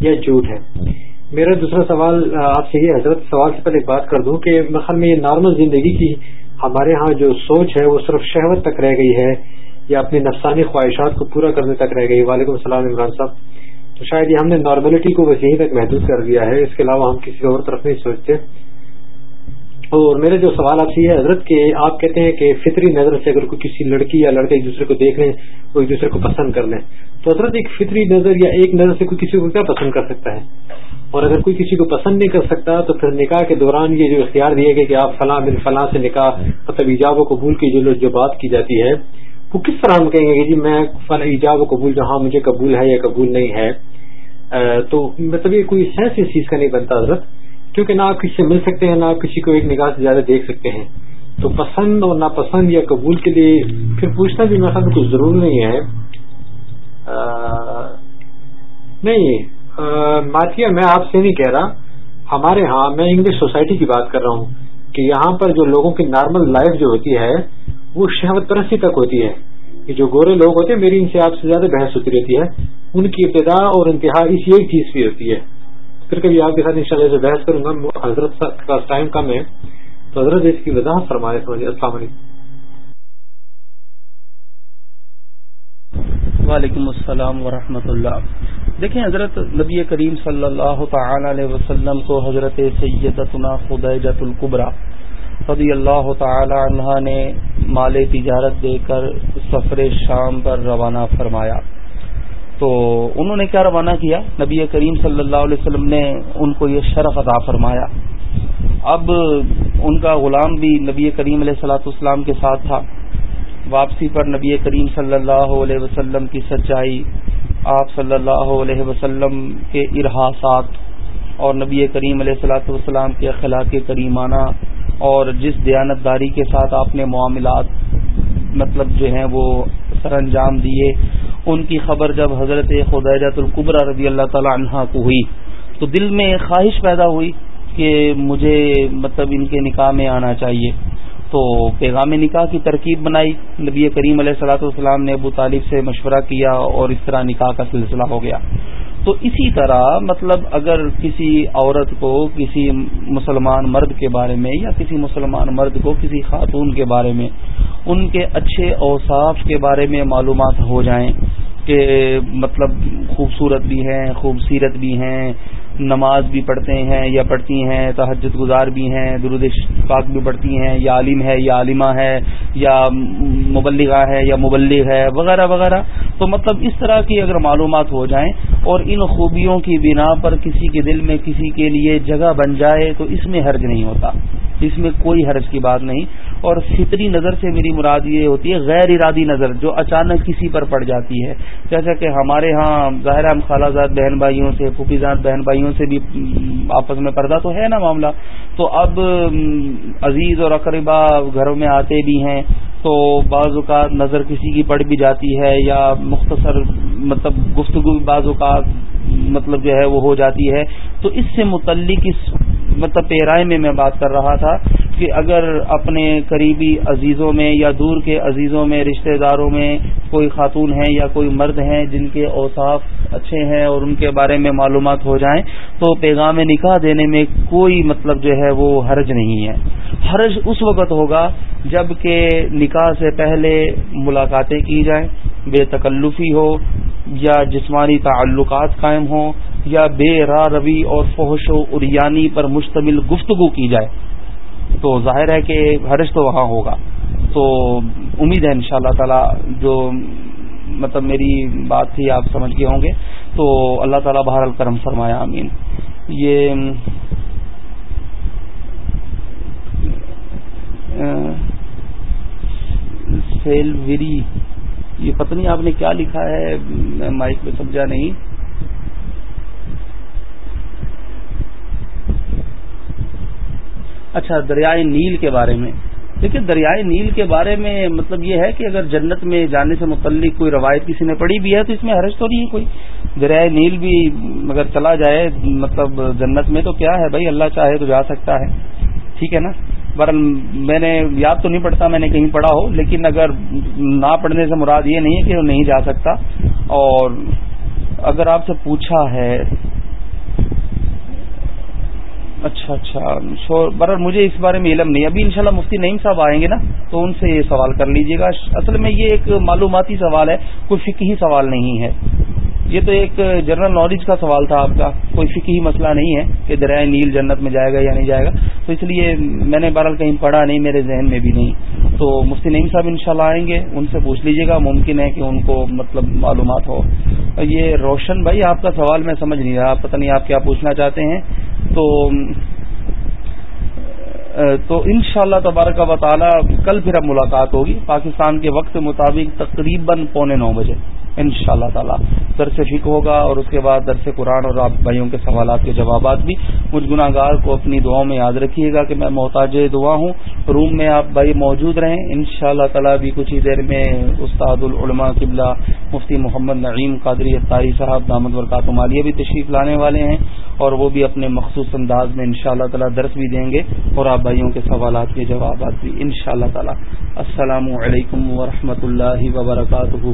Speaker 2: یا جھوٹ ہے؟ میرا دوسرا سوال آپ سے یہ حضرت سوال سے پہلے بات کر دوں کہ مثلاً میں یہ نارمل زندگی کی ہمارے ہاں جو سوچ ہے، وہ صرف شہوت تک رہ گئی ہے۔ یا اپنی نفسانی خواہشات کو پورا کرنے تک رہ گئی، وعلیکم السلام عمران صاحب۔ تو شاید یہ ہم نے نارملٹی کو بس یہیں تک محدود کر دیا ہے، اس کے علاوہ ہم کسی اور طرف نہیں سوچتے۔ اور میرا جو سوال آپ سے یہ ہے، حضرت، کہ آپ کہتے ہیں کہ فطری نظر سے اگر کوئی کسی لڑکی یا لڑکے ایک دوسرے کو دیکھ لیں، وہ ایک دوسرے کو پسند کر لیں۔ تو حضرت، ایک فطری نظر یا ایک نظر سے کوئی کسی کو کیا پسند کر سکتا ہے؟ اور اگر کوئی کسی کو پسند نہیں کر سکتا، تو پھر نکاح کے دوران یہ جو اختیار دیے گئے کہ آپ فلاں بن فلاں سے نکاح مطلب ایجاب و قبول کی جو جو بات کی جاتی ہے وہ کس طرح ہم کہیں گے کہ جی میں فلاں ایجاب و قبول جہاں مجھے قبول ہے یا قبول نہیں ہے تو مطلب یہ کوئی سینس اس چیز کا نہیں بنتا حضرت، کیونکہ نہ آپ کسی سے مل سکتے ہیں، نہ آپ کسی کو ایک نگاہ سے زیادہ دیکھ سکتے ہیں۔ تو پسند اور ناپسند یا قبول کے لیے پھر پوچھنا بھی میرے خیال کچھ ضرور نہیں ہے۔ نہیں ماتیا میں آپ سے نہیں کہہ رہا۔ ہمارے ہاں میں انگلش سوسائٹی کی بات کر رہا ہوں کہ یہاں پر جو لوگوں کی نارمل لائف جو ہوتی ہے وہ شہوت پرستی تک ہوتی ہے کہ جو گورے لوگ ہوتے ہیں، میری ان سے آپ سے زیادہ بحث ہوتی رہتی ہے۔ ان کی ابتدا اور انتہا اسی ایک چیز پہ ہوتی ہے۔ پھر کبھی آپ کے ساتھ انشاءاللہ سے بحث کروں گا۔ حضرت کا ٹائم کم ہے، تو حضرت اس کی وضاحت فرمائے السلام علیکم۔
Speaker 1: وعلیکم السلام ورحمۃ اللہ۔ دیکھیں، حضرت نبی کریم صلی اللہ تعالی علیہ وسلم کو حضرت سیدتنا خدیجت القبرا رضی اللہ تعالی عنہ نے مال تجارت دے کر سفر شام پر روانہ فرمایا۔ تو انہوں نے کیا روانہ کیا؟ نبی کریم صلی اللہ علیہ وسلم نے ان کو یہ شرف ادا فرمایا۔ اب ان کا غلام بھی نبی کریم علیہ صلاۃ اسلام کے ساتھ تھا۔ واپسی پر نبی کریم صلی اللہ علیہ وسلم کی سچائی، آپ صلی اللہ علیہ وسلم کے ارحاسات اور نبی کریم علیہ صلاۃ والسلام کے اخلاق کریمانہ اور جس دیانتداری کے ساتھ آپ نے معاملات مطلب جو ہیں وہ سر انجام دیے، ان کی خبر جب حضرت خدیجت القبرہ رضی اللہ تعالی عنہ کو ہوئی، تو دل میں خواہش پیدا ہوئی کہ مجھے مطلب ان کے نکاح میں آنا چاہیے۔ تو پیغام نکاح کی ترکیب بنائی، نبی کریم علیہ صلاۃ والسلام نے ابو طالب سے مشورہ کیا اور اس طرح نکاح کا سلسلہ ہو گیا۔ تو اسی طرح مطلب اگر کسی عورت کو کسی مسلمان مرد کے بارے میں یا کسی مسلمان مرد کو کسی خاتون کے بارے میں ان کے اچھے اوصاف کے بارے میں معلومات ہو جائیں کہ مطلب خوبصورت بھی ہیں، خوبصیرت بھی ہیں، نماز بھی پڑھتے ہیں یا پڑھتی ہیں تحجد گزار بھی ہیں، درود پاک بھی پڑھتی ہیں، یا عالم ہے، یا عالمہ ہے، یا مبلغہ ہے، یا مبلغ ہے، وغیرہ وغیرہ۔ تو مطلب اس طرح کی اگر معلومات ہو جائیں اور ان خوبیوں کی بنا پر کسی کے دل میں کسی کے لیے جگہ بن جائے تو اس میں حرج نہیں ہوتا۔ اس میں کوئی حرج کی بات نہیں۔ اور فطری نظر سے میری مراد یہ ہوتی ہے غیر ارادی نظر جو اچانک کسی پر پڑ جاتی ہے۔ جیسا کہ ہمارے ہاں ظاہر ہم خالہ زاد بہن بھائیوں سے، پھوپھی زاد بہن بھائیوں سے بھی آپس میں پردہ تو ہے نا معاملہ۔ تو اب عزیز اور اقربا گھروں میں آتے بھی ہیں تو بعض اوقات نظر کسی کی پڑ بھی جاتی ہے یا مختصر مطلب گفتگو، بعض اوقات مطلب جو ہے وہ ہو جاتی ہے۔ تو اس سے متعلق اس مطلب پیرائے میں میں بات کر رہا تھا کہ اگر اپنے قریبی عزیزوں میں یا دور کے عزیزوں میں، رشتہ داروں میں کوئی خاتون ہیں یا کوئی مرد ہیں جن کے اوصاف اچھے ہیں اور ان کے بارے میں معلومات ہو جائیں، تو پیغام نکاح دینے میں کوئی مطلب جو ہے وہ حرج نہیں ہے۔ حرج اس وقت ہوگا جبکہ نکاح سے پہلے ملاقاتیں کی جائیں، بے تکلفی ہو یا جسمانی تعلقات قائم ہوں۔ یا بے راہ روی اور فحش و اریانی پر مشتمل گفتگو کی جائے، تو ظاہر ہے کہ حرج تو وہاں ہوگا۔ تو امید ہے ان شاء اللہ تعالی جو مطلب میری بات تھی، آپ سمجھ گئے ہوں گے۔ تو اللہ تعالیٰ بہر الکرم فرمایا امین یہ سیلوری یہ پتنی آپ نے کیا لکھا ہے، مائک میں سمجھا نہیں۔ اچھا دریائے نیل کے بارے میں۔ دیکھیے، دریائے نیل کے بارے میں مطلب یہ ہے کہ اگر جنت میں جانے سے متعلق کوئی روایت کسی نے پڑھی بھی ہے تو اس میں حرج تو نہیں ہے کوئی۔ دریائے نیل بھی اگر چلا جائے مطلب جنت میں تو کیا ہے بھائی؟ اللہ چاہے تو جا سکتا ہے۔ ٹھیک ہے نا؟ بر میں نے یاد تو نہیں پڑتا، میں نے کہیں پڑھا ہو، لیکن اگر نہ پڑھنے سے مراد یہ نہیں ہے کہ وہ نہیں جا سکتا۔ اور اگر آپ سے پوچھا ہے اچھا اچھا۔ برر مجھے اس بارے میں علم نہیں ابھی انشاءاللہ مفتی نعیم صاحب آئیں گے نا، تو ان سے یہ سوال کر لیجیے گا۔ اصل میں یہ ایک معلوماتی سوال ہے، کوئی فکی سوال نہیں ہے۔ یہ تو ایک جنرل نالج کا سوال تھا آپ کا، کوئی فکی مسئلہ نہیں ہے کہ دریائے نیل جنت میں جائے گا یا نہیں جائے گا۔ تو اس لیے میں نے بہرحال کہیں پڑھا نہیں، میرے ذہن میں بھی نہیں۔ تو مفتی نعیم صاحب انشاءاللہ آئیں گے، ان سے پوچھ لیجیے گا، ممکن ہے کہ ان کو مطلب معلومات ہو۔ یہ روشن بھائی، آپ کا سوال میں سمجھ نہیں رہا پتہ نہیں آپ کیا پوچھنا چاہتے ہیں۔ تو تو ان شاء اللہ تبارک و تعالی کل پھر اب ملاقات ہوگی۔ پاکستان کے وقت مطابق تقریباً پونے نو بجے۔ ان شاء اللہ تعالیٰ درس فکر ہوگا اور اس کے بعد درس قرآن اور آپ بھائیوں کے سوالات کے جوابات بھی مجھ گناہ گار کو اپنی دعاؤں میں یاد رکھیے گا کہ میں محتاج دعا ہوں۔ روم میں آپ بھائی موجود رہیں۔ ان شاء اللہ تعالیٰ بھی کچھ ہی دیر میں استاد العلماء قبلہ مفتی محمد نعیم قادری اختاری صاحب دامد برکات مالیہ بھی تشریف لانے والے ہیں اور وہ بھی اپنے مخصوص انداز میں ان شاء اللہ تعالیٰ درس بھی دیں گے اور آپ بھائیوں کے سوالات کے جوابات بھی ان شاء اللہ تعالیٰ۔ السلام علیکم ورحمۃ اللہ وبرکاتہ